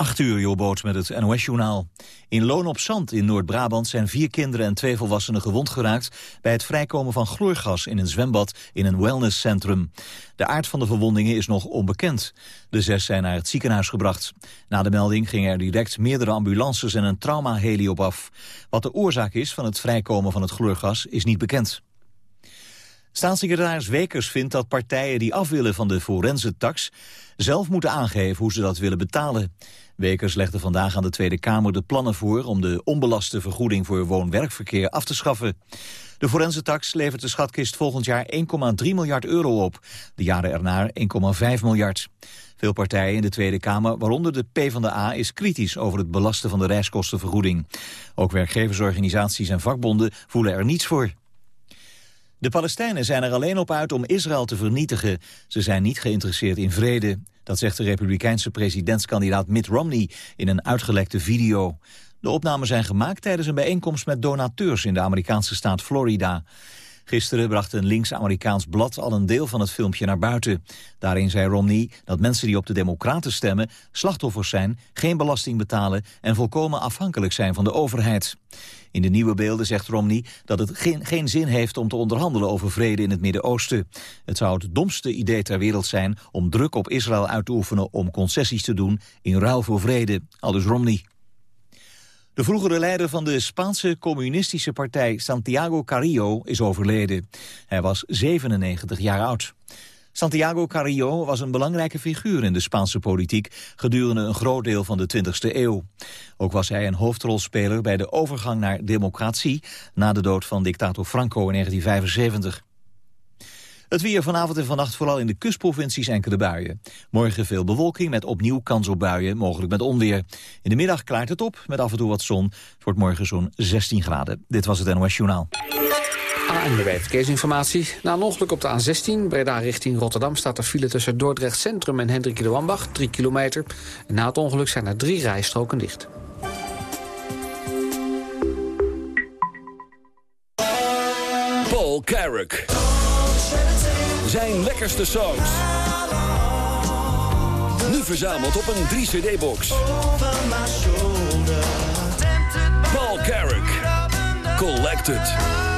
8 uur, Jobboot met het NOS-journaal. In Loon op Zand in Noord-Brabant zijn vier kinderen en twee volwassenen gewond geraakt... bij het vrijkomen van chloorgas in een zwembad in een wellnesscentrum. De aard van de verwondingen is nog onbekend. De zes zijn naar het ziekenhuis gebracht. Na de melding gingen er direct meerdere ambulances en een traumaheli op af. Wat de oorzaak is van het vrijkomen van het chloorgas is niet bekend. Staatssecretaris Wekers vindt dat partijen die af willen van de forense-tax... zelf moeten aangeven hoe ze dat willen betalen. Wekers legde vandaag aan de Tweede Kamer de plannen voor... om de onbelaste vergoeding voor woon-werkverkeer af te schaffen. De forense-tax levert de schatkist volgend jaar 1,3 miljard euro op. De jaren erna 1,5 miljard. Veel partijen in de Tweede Kamer, waaronder de PvdA, is kritisch over het belasten van de reiskostenvergoeding. Ook werkgeversorganisaties en vakbonden voelen er niets voor. De Palestijnen zijn er alleen op uit om Israël te vernietigen. Ze zijn niet geïnteresseerd in vrede. Dat zegt de republikeinse presidentskandidaat Mitt Romney in een uitgelekte video. De opnamen zijn gemaakt tijdens een bijeenkomst met donateurs in de Amerikaanse staat Florida. Gisteren bracht een links-Amerikaans blad al een deel van het filmpje naar buiten. Daarin zei Romney dat mensen die op de democraten stemmen... slachtoffers zijn, geen belasting betalen... en volkomen afhankelijk zijn van de overheid. In de nieuwe beelden zegt Romney dat het geen, geen zin heeft om te onderhandelen over vrede in het Midden-Oosten. Het zou het domste idee ter wereld zijn om druk op Israël uit te oefenen om concessies te doen in ruil voor vrede, aldus Romney. De vroegere leider van de Spaanse communistische partij Santiago Carrillo is overleden. Hij was 97 jaar oud. Santiago Carrillo was een belangrijke figuur in de Spaanse politiek gedurende een groot deel van de 20e eeuw. Ook was hij een hoofdrolspeler bij de overgang naar democratie na de dood van dictator Franco in 1975. Het weer vanavond en vannacht vooral in de kustprovincies enkele buien. Morgen veel bewolking met opnieuw kans op buien, mogelijk met onweer. In de middag klaart het op met af en toe wat zon. Het wordt morgen zo'n 16 graden. Dit was het NOS Journaal. ANWB Verkeersinformatie. Na een ongeluk op de A16, Breda richting Rotterdam... staat er file tussen Dordrecht Centrum en Hendrik de Wambach, 3 kilometer. En na het ongeluk zijn er drie rijstroken dicht. Paul Carrick. Zijn lekkerste songs. Nu verzameld op een 3-cd-box. Paul Carrick. Collected.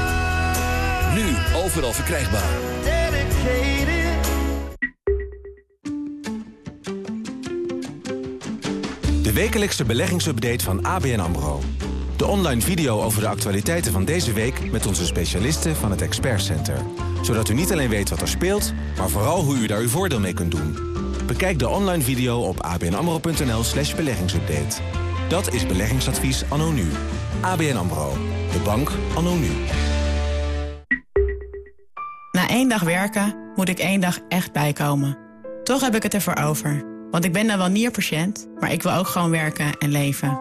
Nu overal verkrijgbaar. De wekelijkse beleggingsupdate van ABN AMRO. De online video over de actualiteiten van deze week... met onze specialisten van het Expert Center. Zodat u niet alleen weet wat er speelt, maar vooral hoe u daar uw voordeel mee kunt doen. Bekijk de online video op abnamro.nl slash beleggingsupdate. Dat is beleggingsadvies anno nu. ABN AMRO. De bank anno nu. Na één dag werken moet ik één dag echt bijkomen. Toch heb ik het ervoor over. Want ik ben dan wel nierpatiënt, maar ik wil ook gewoon werken en leven.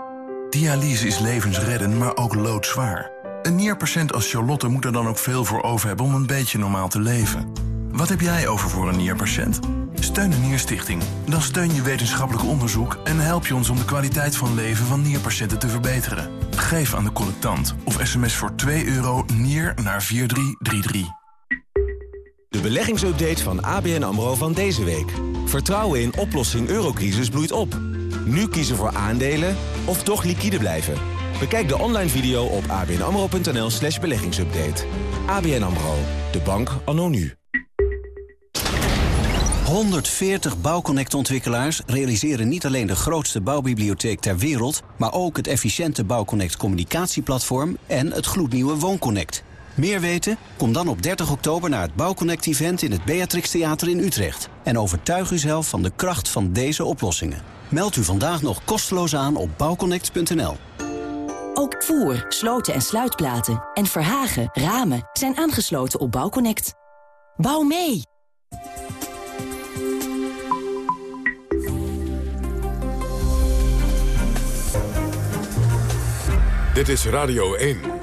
Dialyse is levensreddend, maar ook loodzwaar. Een nierpatiënt als Charlotte moet er dan ook veel voor over hebben om een beetje normaal te leven. Wat heb jij over voor een nierpatiënt? Steun de Nierstichting. Dan steun je wetenschappelijk onderzoek en help je ons om de kwaliteit van leven van nierpatiënten te verbeteren. Geef aan de collectant of sms voor 2 euro nier naar 4333. De beleggingsupdate van ABN AMRO van deze week. Vertrouwen in oplossing eurocrisis bloeit op. Nu kiezen voor aandelen of toch liquide blijven. Bekijk de online video op abnamro.nl slash beleggingsupdate. ABN AMRO, de bank anno nu. 140 Bouwconnect-ontwikkelaars realiseren niet alleen de grootste bouwbibliotheek ter wereld... maar ook het efficiënte Bouwconnect communicatieplatform en het gloednieuwe WoonConnect. Meer weten? Kom dan op 30 oktober naar het Bouwconnect-event in het Beatrix Theater in Utrecht. En overtuig uzelf van de kracht van deze oplossingen. Meld u vandaag nog kosteloos aan op bouwconnect.nl. Ook voer, sloten en sluitplaten en verhagen, ramen zijn aangesloten op Bouwconnect. Bouw mee! Dit is Radio 1.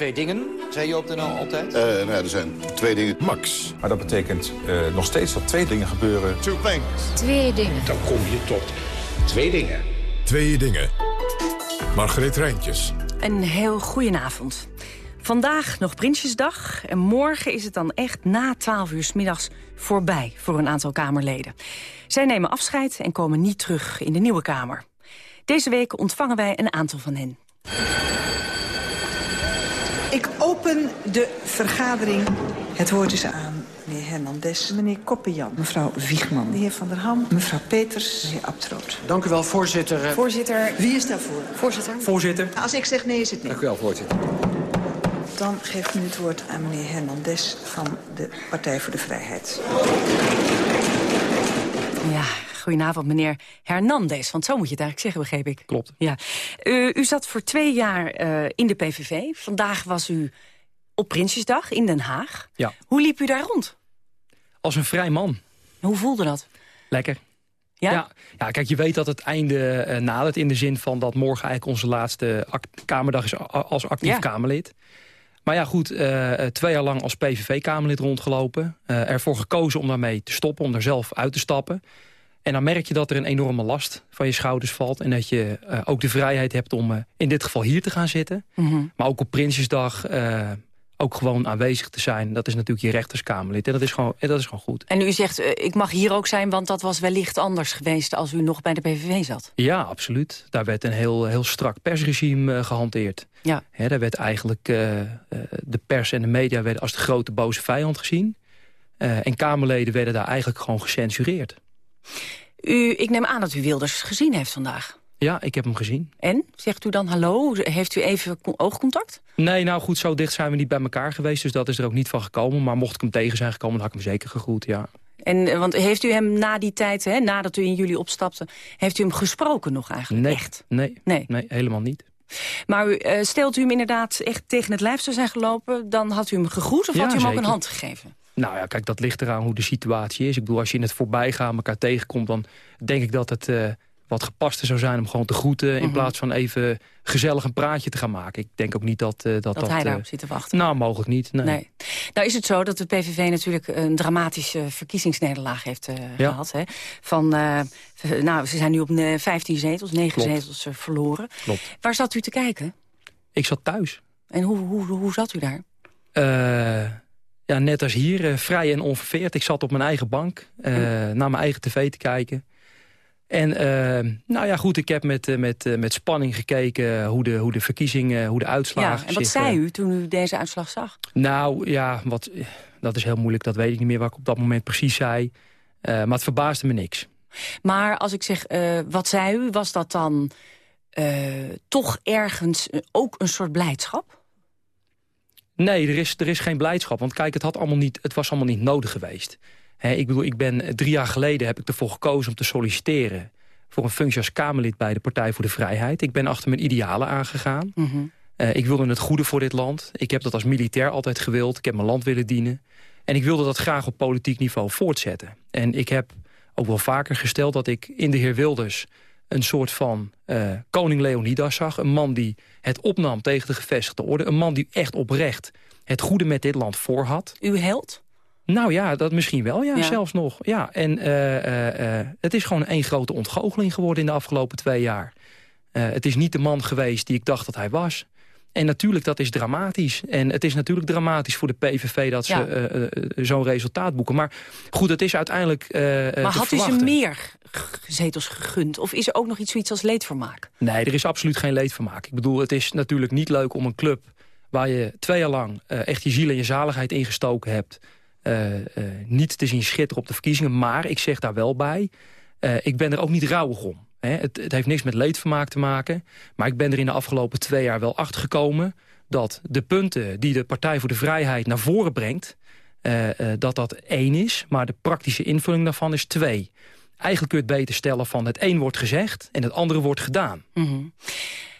Twee dingen, zei je op de NL altijd? Uh, nou, er zijn twee dingen. Max. Maar dat betekent uh, nog steeds dat twee dingen gebeuren. Two things. Twee dingen. Dan kom je tot twee dingen. Twee dingen. Margreet Rijntjes. Een heel goedenavond. Vandaag nog Prinsjesdag en morgen is het dan echt na 12 uur s middags voorbij voor een aantal Kamerleden. Zij nemen afscheid en komen niet terug in de nieuwe Kamer. Deze week ontvangen wij een aantal van hen. Ik open de vergadering. Het woord is aan meneer Hernandez, meneer Koppenjan, mevrouw Wiegman, de heer Van der Ham, mevrouw Peters, meneer Abtroot. Dank u wel, voorzitter. Voorzitter, wie is daarvoor? Voorzitter. Voorzitter. Als ik zeg nee, is het nee. Dank u wel, voorzitter. Dan geef ik nu het woord aan meneer Hernandez van de Partij voor de Vrijheid. Ja, goedenavond meneer Hernandez. Want zo moet je het eigenlijk zeggen, begreep ik. Klopt. Ja. U, u zat voor twee jaar uh, in de PVV. Vandaag was u op Prinsjesdag in Den Haag. Ja. Hoe liep u daar rond? Als een vrij man. Hoe voelde dat? Lekker. Ja? Ja, ja kijk, je weet dat het einde uh, nadert... in de zin van dat morgen eigenlijk onze laatste Kamerdag is als actief Ja. Kamerlid. Maar ja, goed, uh, twee jaar lang als PVV-Kamerlid rondgelopen. Uh, ervoor gekozen om daarmee te stoppen, om er zelf uit te stappen. En dan merk je dat er een enorme last van je schouders valt... en dat je uh, ook de vrijheid hebt om uh, in dit geval hier te gaan zitten. Mhm. Maar ook op Prinsjesdag uh, ook gewoon aanwezig te zijn. Dat is natuurlijk je recht als Kamerlid. En dat is gewoon, dat is gewoon goed. En u zegt, ik mag hier ook zijn, want dat was wellicht anders geweest... als u nog bij de PVV zat. Ja, absoluut. Daar werd een heel, heel strak persregime gehanteerd. Ja. He, daar werd eigenlijk de pers en de media werden als de grote boze vijand gezien. En Kamerleden werden daar eigenlijk gewoon gecensureerd. U, ik neem aan dat u Wilders gezien heeft vandaag. Ja, ik heb hem gezien. En? Zegt u dan hallo? Heeft u even oogcontact? Nee, nou goed, zo dicht zijn we niet bij elkaar geweest. Dus dat is er ook niet van gekomen. Maar mocht ik hem tegen zijn gekomen, dan had ik hem zeker gegroet, ja. En, want heeft u hem na die tijd, hè, nadat u in juli opstapte... heeft u hem gesproken nog eigenlijk? Nee, echt? Nee, nee. nee helemaal niet. Maar u, uh, stelt u hem inderdaad echt tegen het lijf zou zijn gelopen... dan had u hem gegroet of ja, had u hem zeker. ook een hand gegeven? Nou ja, kijk, dat ligt eraan hoe de situatie is. Ik bedoel, als je in het voorbijgaan elkaar tegenkomt... dan denk ik dat het uh, wat gepaster zou zijn om gewoon te groeten... Mm -hmm. in plaats van even gezellig een praatje te gaan maken. Ik denk ook niet dat... Uh, dat, dat, dat hij daarop zit te wachten? Nou, mogelijk niet, nee. nee. Nou is het zo dat de PVV natuurlijk een dramatische verkiezingsnederlaag heeft uh, ja. gehad. Hè? Van, nou, ze zijn nu op 15 zetels, 9 Klopt. zetels verloren. Klopt. Waar zat u te kijken? Ik zat thuis. En hoe, hoe, hoe zat u daar? Ja, net als hier, uh, vrij en onverveerd. Ik zat op mijn eigen bank, uh, mm. naar mijn eigen tv te kijken. En uh, nou ja, goed, ik heb met, met, met spanning gekeken hoe de, hoe de verkiezingen, hoe de uitslagen... Ja, en wat zich, zei u toen u deze uitslag zag? Nou ja, wat, dat is heel moeilijk, dat weet ik niet meer wat ik op dat moment precies zei. maar het verbaasde me niks. Maar als ik zeg, wat zei u, was dat dan toch ergens ook een soort blijdschap? Nee, er is, er is geen blijdschap. Want kijk, het, had allemaal niet, het was allemaal niet nodig geweest. He, ik bedoel, ik ben drie jaar geleden heb ik ervoor gekozen om te solliciteren... voor een functie als Kamerlid bij de Partij voor de Vrijheid. Ik ben achter mijn idealen aangegaan. Mm -hmm. uh, ik wilde het goede voor dit land. Ik heb dat als militair altijd gewild. Ik heb mijn land willen dienen. En ik wilde dat graag op politiek niveau voortzetten. En ik heb ook wel vaker gesteld dat ik in de heer Wilders... een soort van uh, koning Leonidas zag. Een man die het opnam tegen de gevestigde orde. Een man die echt oprecht het goede met dit land voor had. Uw held? Nou ja, dat misschien wel, ja, Ja. zelfs nog. Ja, en eh, eh, eh, het is gewoon één grote ontgoocheling geworden in de afgelopen twee jaar. Eh, het is niet de man geweest die ik dacht dat hij was. En natuurlijk, dat is dramatisch. En het is natuurlijk dramatisch voor de PVV dat ze Ja. eh, eh, zo'n resultaat boeken. Maar goed, het is uiteindelijk eh, eh, maar had u ze meer zetels gegund? Of is er ook nog iets zoiets als leedvermaak? Nee, er is absoluut geen leedvermaak. Ik bedoel, het is natuurlijk niet leuk om een club... waar je twee jaar lang eh, echt je ziel en je zaligheid ingestoken hebt... eh, eh, niet te zien schitteren op de verkiezingen. Maar ik zeg daar wel bij, ik ben er ook niet rouwig om. Hè. Het, het heeft niks met leedvermaak te maken. Maar ik ben er in de afgelopen twee jaar wel achter gekomen... dat de punten die de Partij voor de Vrijheid naar voren brengt... dat dat één is, maar de praktische invulling daarvan is twee. Eigenlijk kun je het beter stellen van het een wordt gezegd... en het andere wordt gedaan. Mhm.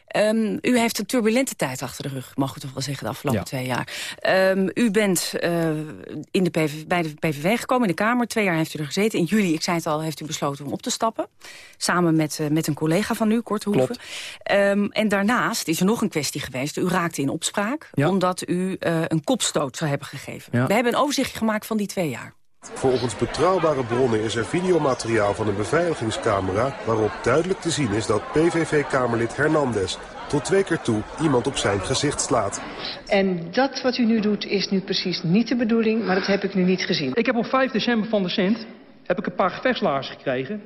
Ehm, u heeft een turbulente tijd achter de rug, mag ik toch wel zeggen, de afgelopen Ja. twee jaar. Ehm, u bent eh, in de PV, bij de PVV gekomen, in de Kamer. Twee jaar heeft u er gezeten. In juli, ik zei het al, heeft u besloten om op te stappen. Samen met, eh, met een collega van u, Korthoeven. Klopt. Ehm, en daarnaast is er nog een kwestie geweest. U raakte in opspraak, Ja. omdat u eh, een kopstoot zou hebben gegeven. Ja. We hebben een overzichtje gemaakt van die twee jaar. Volgens betrouwbare bronnen is er videomateriaal van een beveiligingscamera... waarop duidelijk te zien is dat PVV-kamerlid Hernandez... tot twee keer toe iemand op zijn gezicht slaat. En dat wat u nu doet is nu precies niet de bedoeling, maar dat heb ik nu niet gezien. Ik heb op 5 december van de Sint heb ik een paar gevechtslaars gekregen...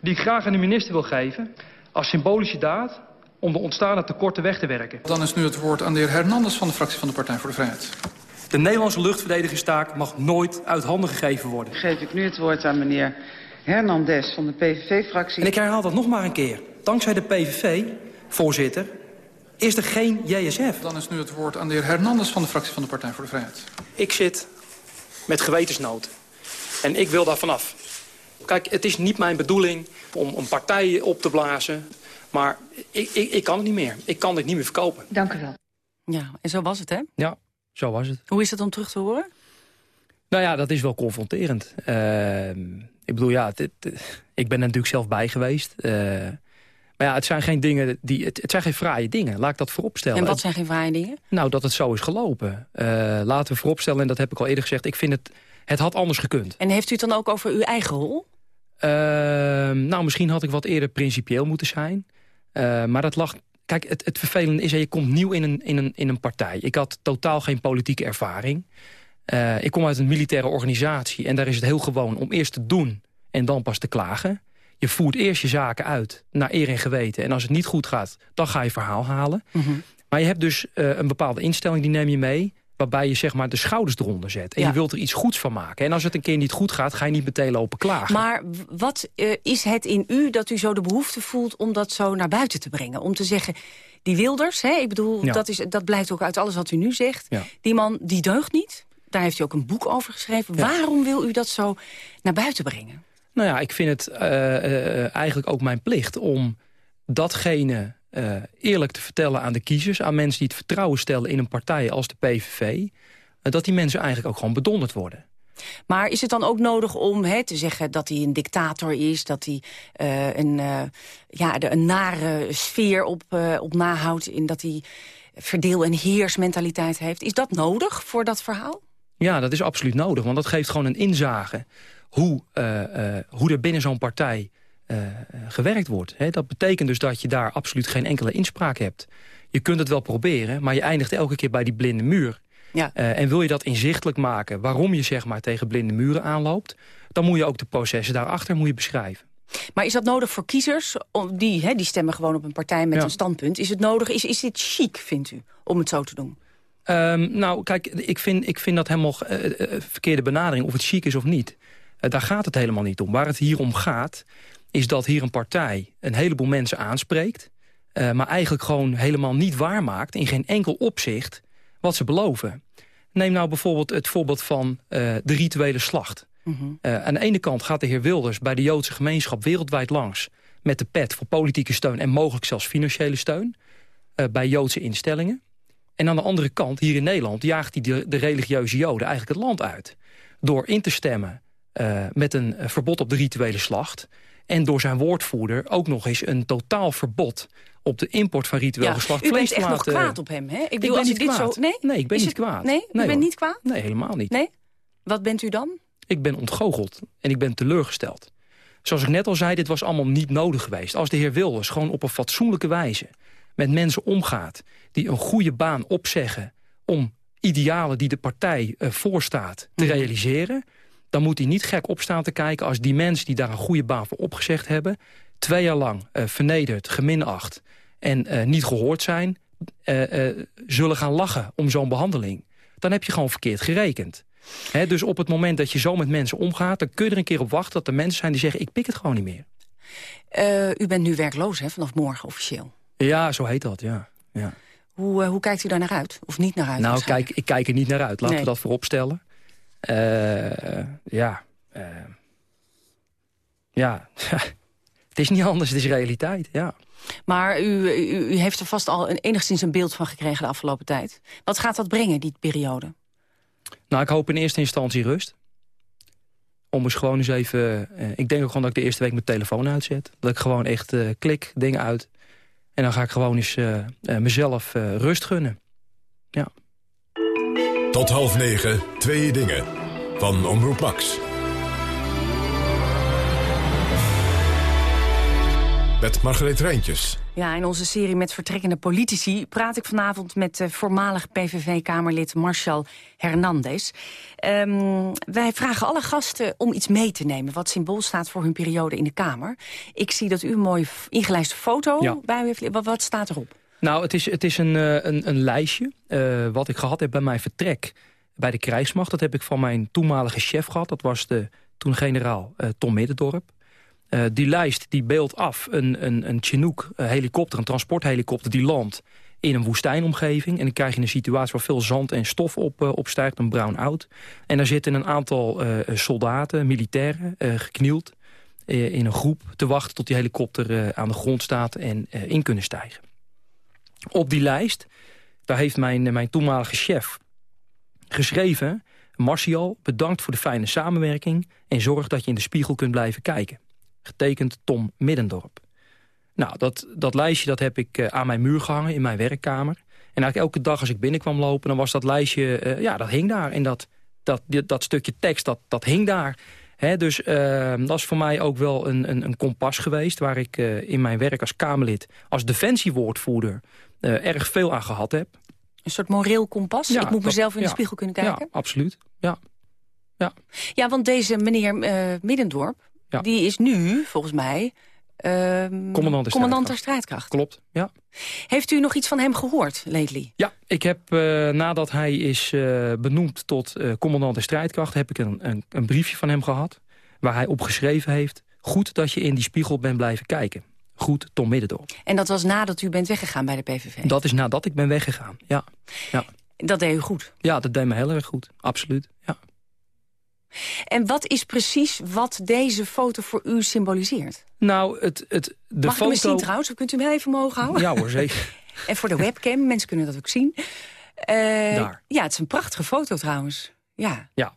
die ik graag aan de minister wil geven. als symbolische daad om de ontstaande tekorten weg te werken. Dan is nu het woord aan de heer Hernandez van de fractie van de Partij voor de Vrijheid. De Nederlandse luchtverdedigerstaak mag nooit uit handen gegeven worden. Geef ik nu het woord aan meneer Hernandez van de PVV-fractie. En ik herhaal dat nog maar een keer. Dankzij de PVV, voorzitter, is er geen JSF. Dan is nu het woord aan de heer Hernandez van de fractie van de Partij voor de Vrijheid. Ik zit met gewetensnood. En ik wil daar vanaf. Kijk, het is niet mijn bedoeling om een partij op te blazen. Maar ik, ik, ik kan het niet meer. Ik kan dit niet meer verkopen. Dank u wel. Ja, en zo was het, hè? Ja, zo was het. Hoe is het om terug te horen? Nou ja, dat is wel confronterend. Uh, ik bedoel, ja, ik ben er natuurlijk zelf bij geweest. Uh, maar ja, het zijn geen dingen die. Het, het, zijn geen fraaie dingen. Laat ik dat vooropstellen. En wat zijn geen fraaie dingen? Nou, dat het zo is gelopen. Uh, laten we vooropstellen, en dat heb ik al eerder gezegd. Ik vind het. Het had anders gekund. En heeft u het dan ook over uw eigen rol? nou, misschien had ik wat eerder principieel moeten zijn. maar dat lag Kijk, het, het vervelende is, je komt nieuw in een, in, een, in een partij. Ik had totaal geen politieke ervaring. Uh, ik kom uit een militaire organisatie en daar is het heel gewoon om eerst te doen en dan pas te klagen. Je voert eerst je zaken uit naar eer en geweten. En als het niet goed gaat, dan ga je verhaal halen. Mm -hmm. Maar je hebt dus uh, een bepaalde instelling, die neem je mee waarbij je zeg maar de schouders eronder zet. En ja. je wilt er iets goeds van maken. En als het een keer niet goed gaat, ga je niet meteen lopen klagen. Maar wat uh, is het in u dat u zo de behoefte voelt... om dat zo naar buiten te brengen? Om te zeggen, die Wilders, hè, ik bedoel, ja. dat, is, dat blijkt ook uit alles wat u nu zegt... Ja. die man, die deugt niet. Daar heeft u ook een boek over geschreven. Waarom wil u dat zo naar buiten brengen? Nou ja, ik vind het uh, uh, eigenlijk ook mijn plicht om datgene uh, eerlijk te vertellen aan de kiezers... aan mensen die het vertrouwen stellen in een partij als de PVV... Uh, dat die mensen eigenlijk ook gewoon bedonderd worden. Maar is het dan ook nodig om he, te zeggen dat hij een dictator is... dat hij uh, een, ja, de, een nare sfeer op, op nahoudt... in dat hij verdeel- en heersmentaliteit heeft? Is dat nodig voor dat verhaal? Ja, dat is absoluut nodig, want dat geeft gewoon een inzage... hoe, hoe er binnen zo'n partij uh, gewerkt wordt. Dat betekent dus dat je daar absoluut geen enkele inspraak hebt. Je kunt het wel proberen, maar je eindigt elke keer bij die blinde muur. Ja. Uh, en wil je dat inzichtelijk maken waarom je zeg maar, tegen blinde muren aanloopt... dan moet je ook de processen daarachter moet je beschrijven. Maar is dat nodig voor kiezers? Die, hè, die stemmen gewoon op een partij met ja. een standpunt. Is het nodig? Is, is dit chic, vindt u, om het zo te doen? Um, nou, kijk, ik vind, ik vind dat helemaal uh, verkeerde benadering... of het chic is of niet. daar gaat het helemaal niet om. Waar het hier om gaat is dat hier een partij een heleboel mensen aanspreekt... Uh, maar eigenlijk gewoon helemaal niet waarmaakt... in geen enkel opzicht wat ze beloven. Neem nou bijvoorbeeld het voorbeeld van uh, de rituele slacht. Mm -hmm. uh, aan de ene kant gaat de heer Wilders bij de Joodse gemeenschap wereldwijd langs... met de pet voor politieke steun en mogelijk zelfs financiële steun... bij Joodse instellingen. En aan de andere kant, hier in Nederland, jaagt hij de, de religieuze Joden eigenlijk het land uit. Door in te stemmen met een verbod op de rituele slacht... En door zijn woordvoerder ook nog eens een totaal verbod op de import van ritueel ja, geslacht u bent echt nog kwaad op hem, hè? Ik, bedoel, ik ben als niet dit kwaad. Zo... Nee? nee, ik ben Is niet het... kwaad. Nee, u nee, bent hoor. niet kwaad? Nee, helemaal niet. Nee? Wat bent u dan? Ik ben ontgoocheld en ik ben teleurgesteld. Zoals ik net al zei, dit was allemaal niet nodig geweest. Als de heer Wilders gewoon op een fatsoenlijke wijze met mensen omgaat... die een goede baan opzeggen om idealen die de partij uh, voorstaat te mm. realiseren... dan moet hij niet gek opstaan te kijken als die mensen die daar een goede baan voor opgezegd hebben... twee jaar lang uh, vernederd, geminacht en uh, niet gehoord zijn... zullen gaan lachen om zo'n behandeling. Dan heb je gewoon verkeerd gerekend. He, dus op het moment dat je zo met mensen omgaat... dan kun je er een keer op wachten dat er mensen zijn die zeggen... ik pik het gewoon niet meer. Uh, u bent nu werkloos, hè, vanaf morgen officieel? Ja, zo heet dat, ja. ja. Hoe, uh, hoe kijkt u daar naar uit? Of niet naar uit? Nou, kijk, ik kijk er niet naar uit. Laten nee. we dat voorop stellen. Uh, ja. ja. het is niet anders, het is realiteit, ja. Maar u, u, u heeft er vast al een, enigszins een beeld van gekregen de afgelopen tijd. Wat gaat dat brengen, die periode? Nou, ik hoop in eerste instantie rust. Om eens gewoon eens even... Uh, ik denk ook gewoon dat ik de eerste week mijn telefoon uitzet. Dat ik gewoon echt uh, klik, dingen uit. En dan ga ik gewoon eens uh, mezelf rust gunnen. Ja. Tot half negen, twee dingen. Van Omroep Max. Met Margreet Rijntjes. Ja, in onze serie met vertrekkende politici praat ik vanavond met uh, voormalig PVV-kamerlid Marshall Hernandez. Um, wij vragen alle gasten om iets mee te nemen wat symbool staat voor hun periode in de Kamer. Ik zie dat u een mooie ingelijste foto bij u heeft. Wat, wat, staat erop? Nou, het is, het is een, een, een lijstje uh, wat ik gehad heb bij mijn vertrek bij de krijgsmacht. Dat heb ik van mijn toenmalige chef gehad. Dat was de toen generaal uh, Tom Middendorp. Die lijst die beeldt af een, een, een Chinook helikopter, een transporthelikopter... die landt in een woestijnomgeving. En dan krijg je een situatie waar veel zand en stof op, opstijgt, een brown out. En daar zitten een aantal soldaten, militairen, geknield... in een groep te wachten tot die helikopter aan de grond staat en in kunnen stijgen. Op die lijst, daar heeft mijn, mijn toenmalige chef geschreven... Martial, bedankt voor de fijne samenwerking... en zorg dat je in de spiegel kunt blijven kijken. Getekend Tom Middendorp. Nou, dat, dat lijstje dat heb ik uh, aan mijn muur gehangen in mijn werkkamer. En eigenlijk elke dag als ik binnenkwam lopen... dan was dat lijstje, uh, ja, dat hing daar. En dat, dat, dat stukje tekst, dat, dat hing daar. Dus uh, dat is voor mij ook wel een, een, een kompas geweest... waar ik in mijn werk als Kamerlid, als defensiewoordvoerder... erg veel aan gehad heb. Een soort moreel kompas? Ja, ik moet mezelf in de spiegel kunnen kijken? Ja, absoluut. Ja, ja. ja want deze meneer Middendorp... die is nu, volgens mij... Uh, commandant, de, commandant der strijdkracht. Klopt, ja. Heeft u nog iets van hem gehoord, lately? Ja, ik heb uh, nadat hij is uh, benoemd tot uh, commandant der strijdkracht... heb ik een, een, een, briefje van hem gehad waar hij op geschreven heeft... goed dat je in die spiegel bent blijven kijken. Goed, Tom Middendorp. En dat was nadat u bent weggegaan bij de PVV? Dat is nadat ik ben weggegaan, ja. ja. Dat deed u goed? Ja, dat deed me heel erg goed, absoluut, ja. En wat is precies wat deze foto voor u symboliseert? Nou, het, het, de Mag foto... ik misschien trouwens? Kunt u hem even omhoog houden? Ja hoor, zeker. en voor de webcam, mensen kunnen dat ook zien. Uh, Daar. Ja, het is een prachtige foto trouwens. Ja. Ja.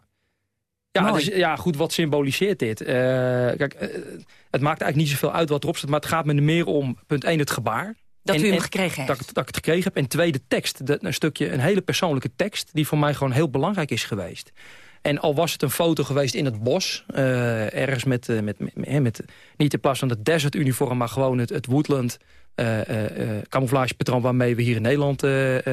Ja, dus, ja, goed, wat symboliseert dit? Uh, kijk, uh, het maakt eigenlijk niet zoveel uit wat erop staat... maar het gaat me er meer om, punt 1, het gebaar. Dat en, u hem gekregen heeft? Dat, dat, ik het gekregen heb. En tweede, tekst. De, een stukje, een hele persoonlijke tekst... die voor mij gewoon heel belangrijk is geweest. En al was het een foto geweest in het bos, uh, ergens met, met, met, met, niet in plaats van het desert uniform, maar gewoon het, het woodland camouflagepatroon waarmee we hier in Nederland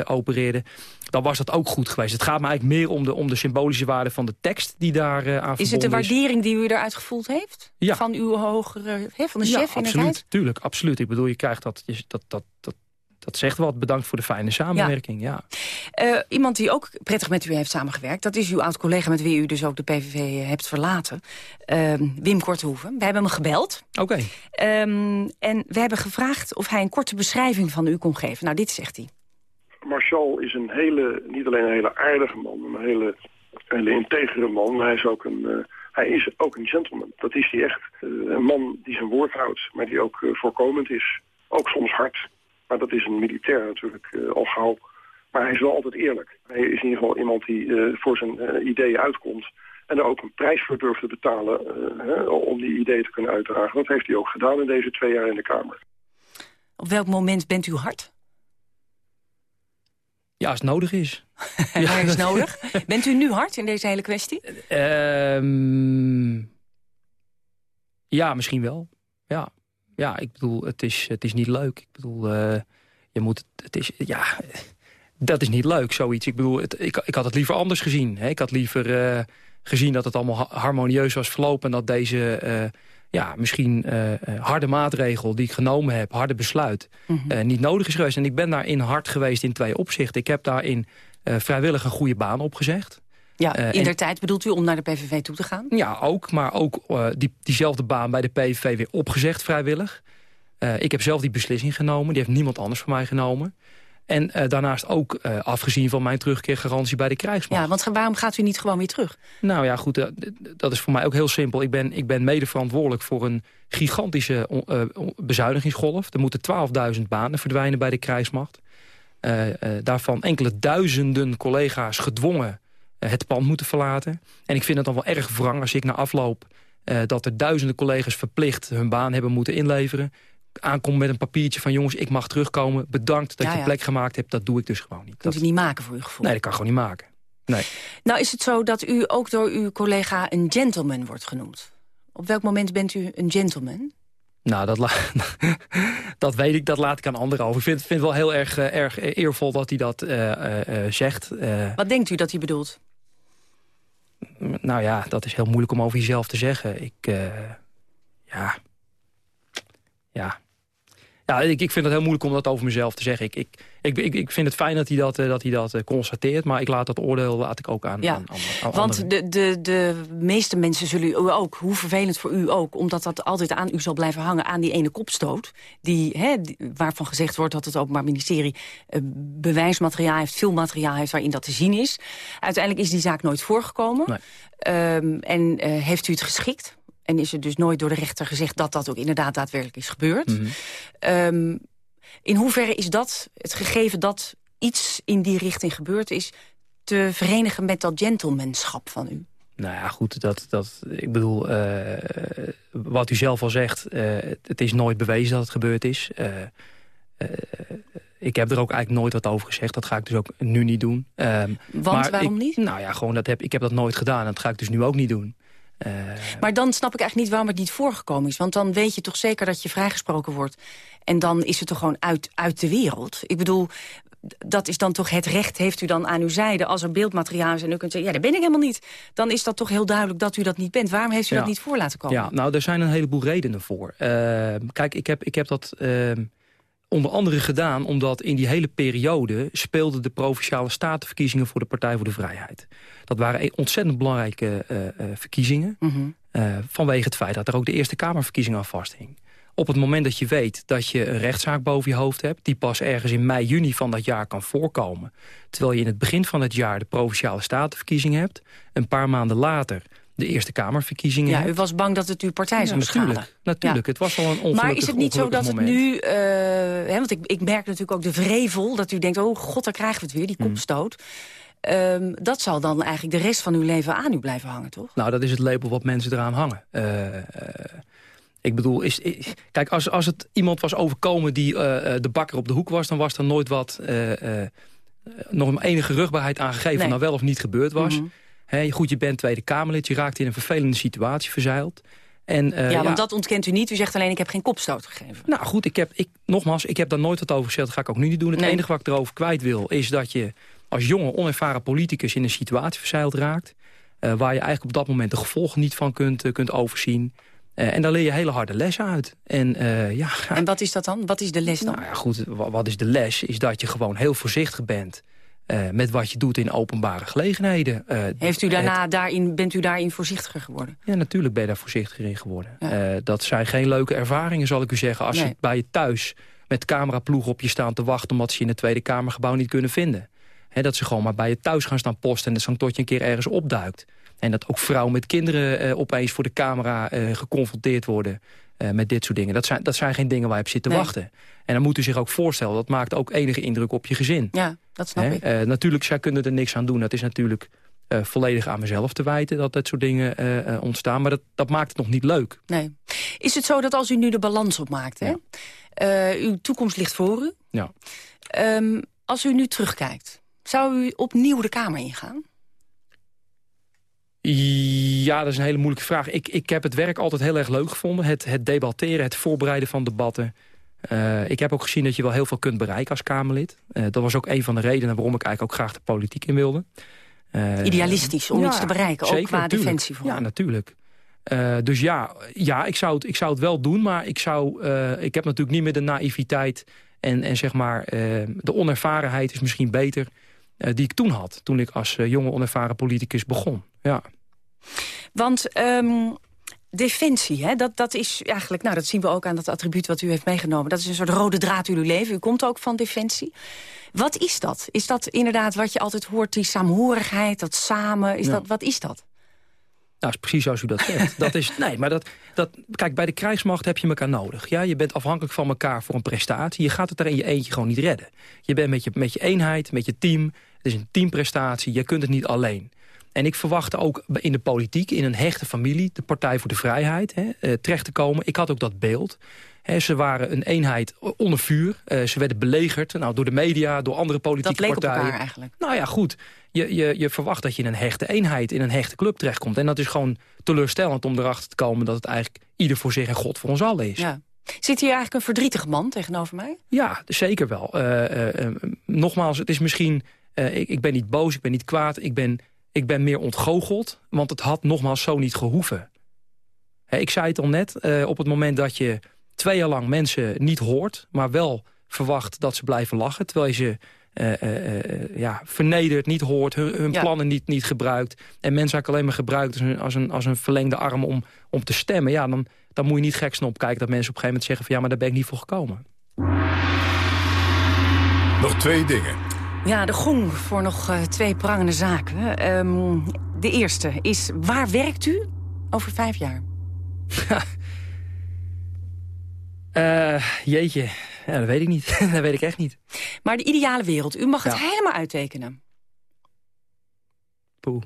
opereerden, dan was dat ook goed geweest. Het gaat me eigenlijk meer om de, om de symbolische waarde van de tekst die daar aan verbonden is. Is het de waardering die u eruit gevoeld heeft? Ja. Van uw hogere, van de chef ja, absoluut, tuurlijk, absoluut. Ik bedoel, je krijgt dat, dat, dat, dat dat zegt wat. Bedankt voor de fijne samenwerking. Ja. ja. Uh, iemand die ook prettig met u heeft samengewerkt... dat is uw oud-collega met wie u dus ook de PVV hebt verlaten. Uh, Wim Korthoeven. We hebben hem gebeld. Oké. Okay. Um, en we hebben gevraagd of hij een korte beschrijving van u kon geven. Nou, dit zegt hij. Marshall is een hele, niet alleen een hele aardige man... een hele, hele integere man, hij is ook een... Uh, hij is ook een gentleman. Dat is hij echt. Uh, een man die zijn woord houdt, maar die ook voorkomend is. Ook soms hard. Maar dat is een militair natuurlijk uh, al gauw. Maar hij is wel altijd eerlijk. Hij is in ieder geval iemand die uh, voor zijn uh, ideeën uitkomt. En er ook een prijs voor durft te betalen hè, om die ideeën te kunnen uitdragen. Dat heeft hij ook gedaan in deze twee jaar in de Kamer. Op welk moment bent u hard? Ja, als het nodig is. ja, is nodig? Bent u nu hard in deze hele kwestie? Ehm, ja, misschien wel. Ja ja, ik bedoel, het is, het is niet leuk. Ik bedoel, uh, je moet, het is, ja, dat is niet leuk, zoiets. Ik bedoel, het, ik, ik had het liever anders gezien. Hè? Ik had liever uh, gezien dat het allemaal harmonieus was verlopen... en dat deze, uh, ja, misschien harde maatregel die ik genomen heb... harde besluit, mm -hmm. niet nodig is geweest. En ik ben daarin hard geweest in twee opzichten. Ik heb daarin vrijwillig een goede baan opgezegd. Ja, uh, in der tijd bedoelt u om naar de PVV toe te gaan? Ja, ook. Maar ook uh, die, diezelfde baan bij de PVV weer opgezegd vrijwillig. Uh, ik heb zelf die beslissing genomen. Die heeft niemand anders voor mij genomen. En daarnaast ook afgezien van mijn terugkeergarantie bij de krijgsmacht. Ja, want waarom gaat u niet gewoon weer terug? Nou ja, goed, dat is voor mij ook heel simpel. Ik ben, ik ben mede verantwoordelijk voor een gigantische bezuinigingsgolf. Er moeten 12.000 banen verdwijnen bij de krijgsmacht. daarvan enkele duizenden collega's gedwongen eh, het pand moeten verlaten. En ik vind het dan wel erg wrang als ik na afloop... Uh, dat er duizenden collega's verplicht hun baan hebben moeten inleveren aankom met een papiertje van... jongens, ik mag terugkomen, bedankt dat ja, je plek gemaakt hebt. Dat doe ik dus gewoon niet. Kunt dat u niet maken voor uw gevoel? Nee, dat kan gewoon niet maken. Nee. Nou is het zo dat u ook door uw collega een gentleman wordt genoemd. Op welk moment bent u een gentleman? Nou, dat, dat weet ik, dat laat ik aan anderen over. Ik vind, vind het wel heel erg, erg eervol dat hij dat zegt. Wat denkt u dat hij bedoelt? Nou ja, dat is heel moeilijk om over jezelf te zeggen. Ik, ja... Ja, ja, ik, ik vind het heel moeilijk om dat over mezelf te zeggen. Ik, ik, ik, ik vind het fijn dat hij dat, eh, dat, hij dat eh, constateert. Maar ik laat dat oordeel laat ik ook aan, ja. aan, aan Want de, de, de meeste mensen zullen u ook, hoe vervelend voor u ook... omdat dat altijd aan u zal blijven hangen aan die ene kopstoot... Die, hè, waarvan gezegd wordt dat het Openbaar Ministerie uh, bewijsmateriaal heeft... veel materiaal heeft waarin dat te zien is. Uiteindelijk is die zaak nooit voorgekomen. Nee. Um, en uh, heeft u het geschikt? En is er dus nooit door de rechter gezegd dat dat ook inderdaad daadwerkelijk is gebeurd. Mm -hmm. um, in hoeverre is dat, het gegeven dat iets in die richting gebeurd is... te verenigen met dat gentlemanschap van u? Nou ja, goed, dat, dat, ik bedoel, uh, wat u zelf al zegt... Uh, het is nooit bewezen dat het gebeurd is. ik heb er ook eigenlijk nooit wat over gezegd. Dat ga ik dus ook nu niet doen. Um, Want waarom ik, niet? Nou ja, gewoon dat heb, ik heb dat nooit gedaan. Dat ga ik dus nu ook niet doen. Uh, maar dan snap ik eigenlijk niet waarom het niet voorgekomen is. Want dan weet je toch zeker dat je vrijgesproken wordt. En dan is het toch gewoon uit, uit de wereld. Ik bedoel, dat is dan toch het recht heeft u dan aan uw zijde... als er beeldmateriaal is en u kunt zeggen, ja, dat ben ik helemaal niet. Dan is dat toch heel duidelijk dat u dat niet bent. Waarom heeft u ja. dat niet voor laten komen? Ja, nou, er zijn een heleboel redenen voor. Uh, kijk, ik heb, ik heb dat... Uh, onder andere gedaan omdat in die hele periode... speelden de Provinciale Statenverkiezingen voor de Partij voor de Vrijheid. Dat waren ontzettend belangrijke uh, uh, verkiezingen... Mm -hmm. uh, vanwege het feit dat er ook de Eerste Kamerverkiezingen aan vasthing. Op het moment dat je weet dat je een rechtszaak boven je hoofd hebt... die pas ergens in mei, juni van dat jaar kan voorkomen... terwijl je in het begin van het jaar de Provinciale Statenverkiezingen hebt... een paar maanden later de Eerste Kamerverkiezingen Ja, hebt. u was bang dat het uw partij zou ja, natuurlijk, schaden. Natuurlijk, ja. het was al een ongelukkig Maar is het niet zo dat moment. het nu... Uh, hè, want ik, ik merk natuurlijk ook de vrevel, dat u denkt... oh god, daar krijgen we het weer, die kopstoot. Mm. Um, dat zal dan eigenlijk de rest van uw leven aan u blijven hangen, toch? Nou, dat is het label wat mensen eraan hangen. Uh, uh, ik bedoel, is, is, kijk, als, als het iemand was overkomen die uh, de bakker op de hoek was... dan was er nooit wat, nog een enige rugbaarheid aangegeven... Nee. nou wel of niet gebeurd was. Mm -hmm. He, goed, je bent Tweede Kamerlid, je raakt in een vervelende situatie verzeild. En, ja, want ja, dat ontkent u niet. U zegt alleen, ik heb geen kopstoot gegeven. Nou goed, ik heb, ik, nogmaals, ik heb daar nooit wat over gezegd. Dat ga ik ook nu niet doen. Het nee. enige wat ik erover kwijt wil, is dat je als jonge, onervaren politicus in een situatie verzeild raakt... Uh, waar je eigenlijk op dat moment de gevolgen niet van kunt, uh, kunt overzien. Uh, en daar leer je hele harde lessen uit. En, ja, en wat is dat dan? Wat is de les dan? Nou ja, goed, wat is de les? Is dat je gewoon heel voorzichtig bent... Uh, met wat je doet in openbare gelegenheden. Uh, Heeft u daarna het... daarin, bent u daarin voorzichtiger geworden? Ja, natuurlijk ben je daar voorzichtiger in geworden. Ja. Uh, dat zijn geen leuke ervaringen, zal ik u zeggen. Als nee. je bij je thuis met cameraploegen op je staan te wachten... omdat ze je in het Tweede Kamergebouw niet kunnen vinden. He, dat ze gewoon maar bij je thuis gaan staan posten... en dat zo'n tot je een keer ergens opduikt. En dat ook vrouwen met kinderen opeens voor de camera geconfronteerd worden... Uh, met dit soort dingen. Dat zijn, dat zijn geen dingen waar je op zit te nee. wachten. En dan moet u zich ook voorstellen, dat maakt ook enige indruk op je gezin. Ja, dat snap ik. Uh, natuurlijk, zij kunnen er niks aan doen. Dat is natuurlijk uh, volledig aan mezelf te wijten dat dat soort dingen ontstaan. Maar dat, dat maakt het nog niet leuk. Nee. Is het zo dat als u nu de balans opmaakt, hè? Ja. uw toekomst ligt voor u. Ja. Um, als u nu terugkijkt, zou u opnieuw de Kamer ingaan? Ja, dat is een hele moeilijke vraag. Ik, ik heb het werk altijd heel erg leuk gevonden. Het, het debatteren, het voorbereiden van debatten. Uh, ik heb ook gezien dat je wel heel veel kunt bereiken als Kamerlid. Uh, dat was ook een van de redenen waarom ik eigenlijk ook graag de politiek in wilde. Uh, Idealistisch, om ja, iets te bereiken, zeker, ook qua natuurlijk. defensie. Voor ja, natuurlijk. dus ja, ja ik, zou het, ik zou het wel doen, maar ik, zou, ik heb natuurlijk niet meer de naïviteit... en, en zeg maar, de onervarenheid is misschien beter die ik toen had. Toen ik als jonge onervaren politicus begon, ja. Want um, defensie, hè, dat, dat is eigenlijk... nou, dat zien we ook aan dat attribuut wat u heeft meegenomen. Dat is een soort rode draad in uw leven. U komt ook van defensie. Wat is dat? Is dat inderdaad wat je altijd hoort, die saamhorigheid, dat samen? Is ja. dat, wat is dat? Nou, is precies zoals u dat zegt. dat is, nee, maar dat, dat, kijk, bij de krijgsmacht heb je elkaar nodig. Ja? Je bent afhankelijk van elkaar voor een prestatie. Je gaat het er in je eentje gewoon niet redden. Je bent met je, met je eenheid, met je team. Het is een teamprestatie. Je kunt het niet alleen. En ik verwachtte ook in de politiek, in een hechte familie... de Partij voor de Vrijheid, hè, terecht te komen. Ik had ook dat beeld. He, ze waren een eenheid onder vuur. Uh, ze werden belegerd nou, door de media, door andere politieke partijen. Dat leek op elkaar eigenlijk. Nou ja, goed. Je, je, je verwacht dat je in een hechte eenheid, in een hechte club terechtkomt. En dat is gewoon teleurstellend om erachter te komen... dat het eigenlijk ieder voor zich en God voor ons allen is. Ja. Zit hier eigenlijk een verdrietige man tegenover mij? Ja, zeker wel. Uh, nogmaals, het is misschien... Ik, ik, ben niet boos, ik ben niet kwaad, ik ben, ik ben meer ontgoocheld. Want het had nogmaals zo niet gehoeven. ik zei het al net, op het moment dat je twee jaar lang mensen niet hoort... maar wel verwacht dat ze blijven lachen... terwijl je ze uh, uh, ja, vernederd, niet hoort, hun, hun plannen niet, niet gebruikt... en mensen eigenlijk alleen maar gebruikt als een, als een, als een verlengde arm om, om te stemmen... ja, dan, dan moet je niet gek snel kijken dat mensen op een gegeven moment zeggen... van ja, maar daar ben ik niet voor gekomen. Nog twee dingen. Ja, de gong voor nog uh, twee prangende zaken. Um, de eerste is, waar werkt u over vijf jaar? uh, jeetje, ja, dat weet ik niet. dat weet ik echt niet. Maar de ideale wereld, u mag het helemaal uittekenen. Poeh.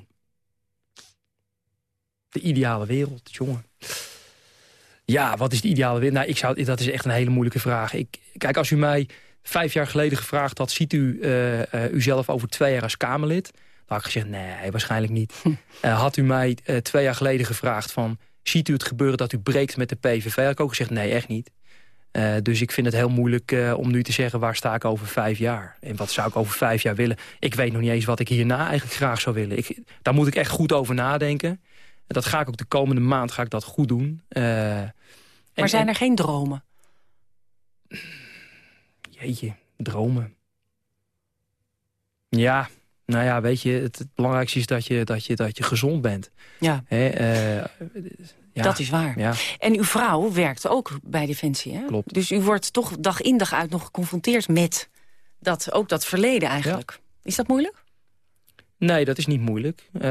De ideale wereld, jongen. Ja, wat is de ideale wereld? Nou, ik zou, dat is echt een hele moeilijke vraag. Ik, kijk, als u mij vijf jaar geleden gevraagd had... ziet u uh, uh, uzelf over twee jaar als Kamerlid? Dan had ik gezegd, nee, waarschijnlijk niet. Uh, had u mij twee jaar geleden gevraagd van... ziet u het gebeuren dat u breekt met de PVV? Had ik ook gezegd, nee, echt niet. Uh, dus ik vind het heel moeilijk uh, om nu te zeggen... waar sta ik over vijf jaar? En wat zou ik over vijf jaar willen? Ik weet nog niet eens wat ik hierna eigenlijk graag zou willen. Ik, daar moet ik echt goed over nadenken. En dat ga ik ook de komende maand ga ik dat goed doen. Uh, maar en, zijn er geen dromen? Jeetje, dromen. Ja, nou ja, weet je, het, het, belangrijkste is dat je, dat je, dat je gezond bent. Ja. He, ja. Dat is waar. Ja. En uw vrouw werkt ook bij Defensie, hè? Klopt. Dus u wordt toch dag in dag uit nog geconfronteerd met dat, ook dat verleden eigenlijk. Is dat moeilijk? Nee, dat is niet moeilijk. Uh,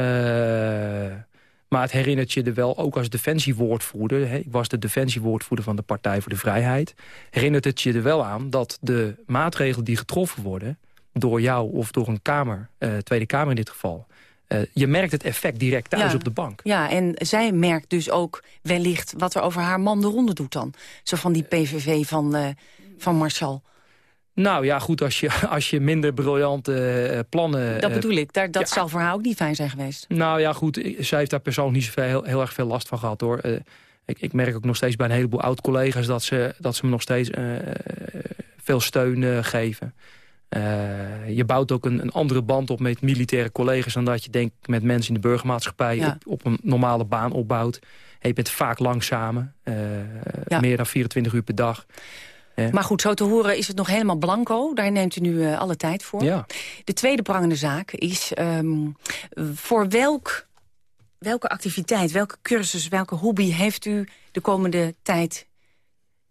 maar het herinnert je er wel, ook als defensiewoordvoerder... Hè, ik was de defensiewoordvoerder van de Partij voor de Vrijheid... herinnert het je er wel aan dat de maatregelen die getroffen worden... door jou of door een Kamer, uh, Tweede Kamer in dit geval... Uh, je merkt het effect direct thuis ja. op de bank. Ja, en zij merkt dus ook wellicht wat er over haar man de ronde doet dan. Zo van die PVV van, uh, van Marshall. Nou ja, goed, als je, als je minder briljante uh, plannen... Dat bedoel ik, Daar, dat ja. zal voor haar ook niet fijn zijn geweest. Nou ja, goed, zij heeft daar persoonlijk niet zoveel, heel, heel erg veel last van gehad, hoor. ik, ik merk ook nog steeds bij een heleboel oud-collega's... Dat ze, dat ze me nog steeds veel steun geven. Je bouwt ook een, een, andere band op met militaire collega's... dan dat je denkt met mensen in de burgermaatschappij ja. op, op, een normale baan opbouwt. En je bent vaak lang samen, ja. meer dan 24 uur per dag. Maar goed, zo te horen is het nog helemaal blanco. Daar neemt u nu alle tijd voor. Ja. De tweede prangende zaak is um, voor welk, welke activiteit, welke cursus, welke hobby... heeft u de komende tijd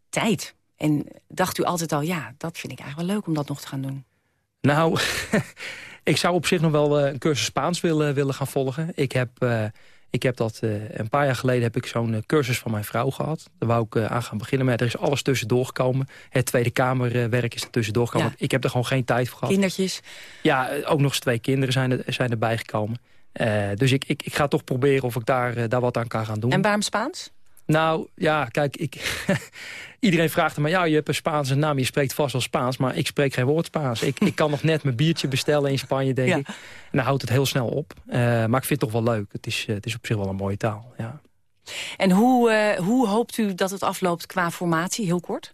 tijd? En dacht u altijd al, ja, dat vind ik eigenlijk wel leuk om dat nog te gaan doen. Nou, ik zou op zich nog wel uh, een cursus Spaans willen, willen gaan volgen. Ik heb, uh, ik heb dat uh, een paar jaar geleden heb ik zo'n cursus van mijn vrouw gehad. Daar wou ik aan gaan beginnen, maar er is alles tussendoor gekomen. Het Tweede Kamerwerk is er tussendoor gekomen. Ja. Ik heb er gewoon geen tijd voor gehad. Kindertjes? Ja, ook nog eens twee kinderen zijn, er, zijn erbij gekomen. dus ik, ik, ik ga toch proberen of ik daar, daar wat aan kan gaan doen. En waarom Spaans? Nou, ja, kijk, ik, iedereen vraagt me... ja, je hebt een Spaanse naam, je spreekt vast wel Spaans... maar ik spreek geen woord Spaans. Ik, ik kan nog net mijn biertje bestellen in Spanje, denk ja. ik. En dan houdt het heel snel op. Uh, maar ik vind het toch wel leuk. Het is, uh, het is op zich wel een mooie taal, ja. En hoe, uh, hoe hoopt u dat het afloopt qua formatie, heel kort?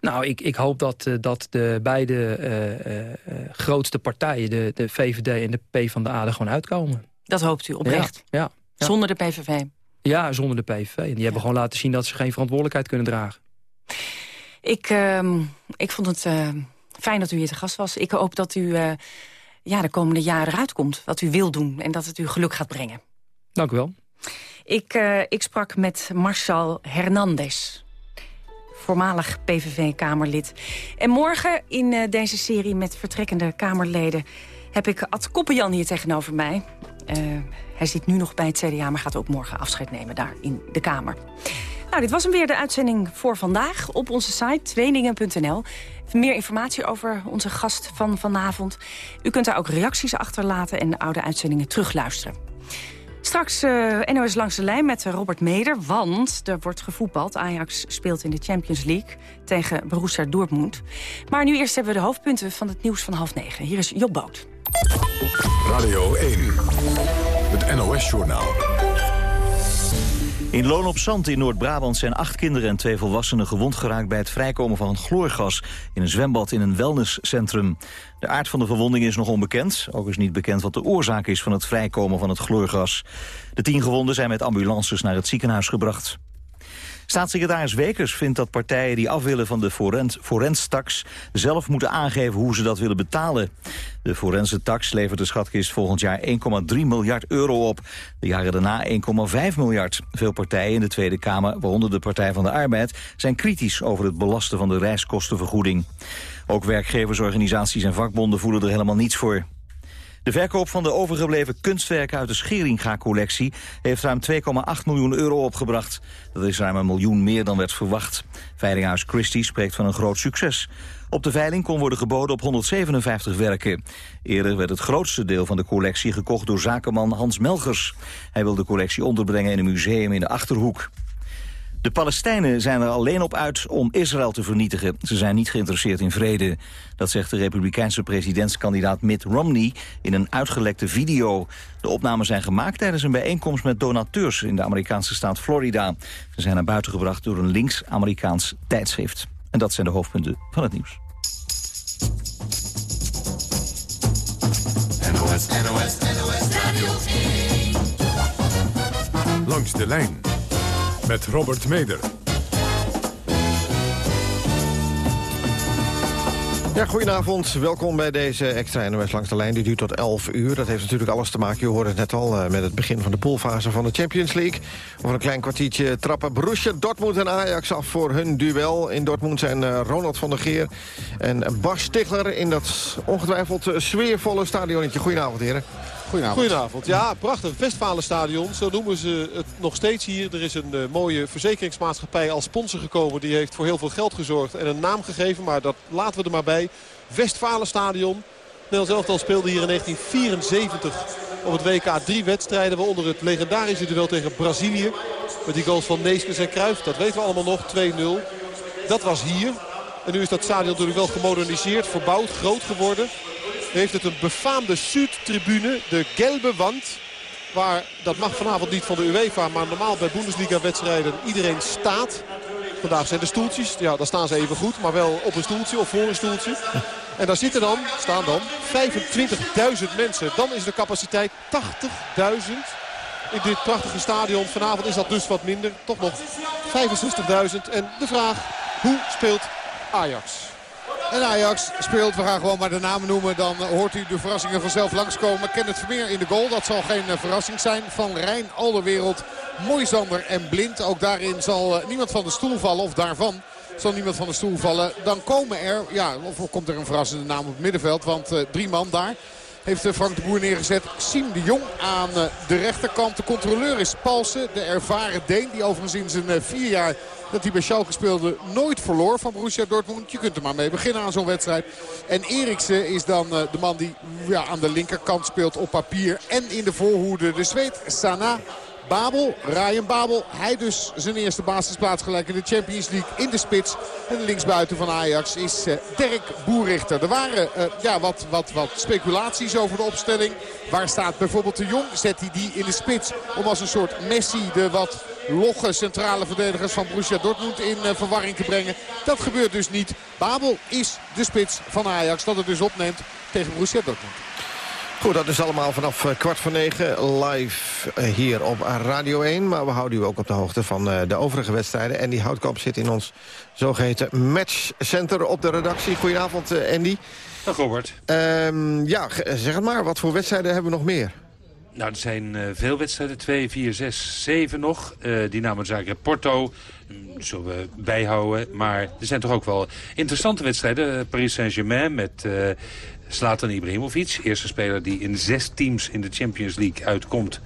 Nou, ik, ik hoop dat, dat de beide grootste partijen, de, de VVD en de PvdA, er gewoon uitkomen. Dat hoopt u oprecht? Ja. ja, ja. Zonder de PVV? Ja, zonder de PVV. En die ja. hebben gewoon laten zien dat ze geen verantwoordelijkheid kunnen dragen. Ik, uh, ik vond het uh, fijn dat u hier te gast was. Ik hoop dat u uh, ja, de komende jaren eruit komt. Wat u wil doen en dat het u geluk gaat brengen. Dank u wel. Ik, ik sprak met Marcel Hernandez. Voormalig PVV-Kamerlid. En morgen in deze serie met vertrekkende Kamerleden... heb ik Ad Koppenjan hier tegenover mij. Hij zit nu nog bij het CDA, maar gaat ook morgen afscheid nemen daar in de Kamer. Nou, dit was hem weer de uitzending voor vandaag. Op onze site tweeningen.nl. Meer informatie over onze gast van vanavond. U kunt daar ook reacties achterlaten en de oude uitzendingen terugluisteren. Straks uh, NOS langs de lijn met Robert Meder, want er wordt gevoetbald. Ajax speelt in de Champions League tegen Borussia Dortmund. Maar nu eerst hebben we de hoofdpunten van het nieuws van half negen. Hier is Job Boot. Radio 1. Het NOS-journaal. In Loon op Zand in Noord-Brabant zijn acht kinderen en twee volwassenen gewond geraakt bij het vrijkomen van chloorgas in een zwembad in een wellnesscentrum. De aard van de verwonding is nog onbekend. Ook is niet bekend wat de oorzaak is van het vrijkomen van het chloorgas. De tien gewonden zijn met ambulances naar het ziekenhuis gebracht. Staatssecretaris Wekers vindt dat partijen die af willen van de forens-tax... zelf moeten aangeven hoe ze dat willen betalen. De forense tax levert de schatkist volgend jaar 1,3 miljard euro op. De jaren daarna 1,5 miljard. Veel partijen in de Tweede Kamer, waaronder de Partij van de Arbeid... zijn kritisch over het belasten van de reiskostenvergoeding. Ook werkgeversorganisaties en vakbonden voelen er helemaal niets voor. De verkoop van de overgebleven kunstwerken uit de Scheringa-collectie... heeft ruim 2,8 miljoen euro opgebracht. Dat is ruim een miljoen meer dan werd verwacht. Veilinghuis Christie spreekt van een groot succes. Op de veiling kon worden geboden op 157 werken. Eerder werd het grootste deel van de collectie gekocht door zakenman Hans Melgers. Hij wil de collectie onderbrengen in een museum in de Achterhoek. De Palestijnen zijn er alleen op uit om Israël te vernietigen. Ze zijn niet geïnteresseerd in vrede. Dat zegt de republikeinse presidentskandidaat Mitt Romney in een uitgelekte video. De opnamen zijn gemaakt tijdens een bijeenkomst met donateurs in de Amerikaanse staat Florida. Ze zijn naar buiten gebracht door een links-Amerikaans tijdschrift. En dat zijn de hoofdpunten van het nieuws. Langs de lijn met Robert Meder. Ja, goedenavond. Welkom bij deze extra NOS langs de lijn. Die duurt tot 11 uur. Dat heeft natuurlijk alles te maken, je hoorde het net al... Uh, met het begin van de poolfase van de Champions League. Over een klein kwartiertje trappen Borussia Dortmund en Ajax af voor hun duel. In Dortmund zijn uh, Ronald van der Geer en Bas Stigler... in dat ongetwijfeld uh, sfeervolle stadionnetje. Goedenavond, heren. Goedenavond. Ja, prachtig. Westfalenstadion, zo noemen ze het nog steeds hier. Er is een uh, mooie verzekeringsmaatschappij als sponsor gekomen. Die heeft voor heel veel geld gezorgd en een naam gegeven. Maar dat laten we er maar bij. Westfalenstadion. Nederlands elftal speelde hier in 1974 op het WK drie wedstrijden. Waaronder het legendarische duel tegen Brazilië. Met die goals van Neeskens en Cruijff. Dat weten we allemaal nog. 2-0. Dat was hier. En nu is dat stadion natuurlijk wel gemoderniseerd, verbouwd, groot geworden heeft het een befaamde Zuid-tribune, de gelbe wand. Waar, dat mag vanavond niet van de UEFA, maar normaal bij Bundesliga-wedstrijden iedereen staat. Vandaag zijn de stoeltjes, ja, daar staan ze even goed, maar wel op een stoeltje of voor een stoeltje. En daar zitten dan, staan dan 25.000 mensen. Dan is de capaciteit 80.000 in dit prachtige stadion. Vanavond is dat dus wat minder, toch nog 65.000. En de vraag, hoe speelt Ajax? En Ajax speelt, we gaan gewoon maar de namen noemen. Dan hoort u de verrassingen vanzelf langskomen. Kenneth Vermeer in de goal, dat zal geen eh, verrassing zijn. Van Rijn, Alderwereld, Moisander en Blind. Ook daarin zal eh, niemand van de stoel vallen, of daarvan zal niemand van de stoel vallen. Dan komen er, ja, of komt er een verrassende naam op het middenveld. Want uh, drie man daar heeft Frank de Boer neergezet. Siem de Jong aan de rechterkant. De controleur is Palsen, de ervaren Deen. Die overigens in zijn vier jaar dat hij bij Schalke speelde nooit verloor van Borussia Dortmund. Je kunt er maar mee beginnen aan zo'n wedstrijd. En Eriksen is dan eh, de man die ja, aan de linkerkant speelt op papier. En in de voorhoede de Zweed Sana. Babel, Ryan Babel. Hij dus zijn eerste basisplaats gelijk in de Champions League in de spits. En linksbuiten van Ajax is uh, Dirk Boerrichter. Er waren uh, ja, wat, wat, wat speculaties over de opstelling. Waar staat bijvoorbeeld de Jong? Zet hij die in de spits om als een soort Messi de wat logge centrale verdedigers van Borussia Dortmund in uh, verwarring te brengen. Dat gebeurt dus niet. Babel is de spits van Ajax dat het dus opneemt tegen Borussia Dortmund. Goed, dat is allemaal vanaf eh, kwart voor negen live eh, hier op Radio 1. Maar we houden u ook op de hoogte van de overige wedstrijden. En die Houtkamp zit in ons zogeheten matchcenter op de redactie. Goedenavond, Andy. Dag Robert. Um, ja, zeg het maar. Wat voor wedstrijden hebben we nog meer? Nou, er zijn uh, veel wedstrijden. 2, 4, 6, 7 nog. Uh, Dynamo Zagreb Porto. Mm, zullen we bijhouden. Maar er zijn toch ook wel interessante wedstrijden. Paris Saint-Germain met uh, Zlatan Ibrahimovic. Eerste speler die in zes teams in de Champions League uitkomt.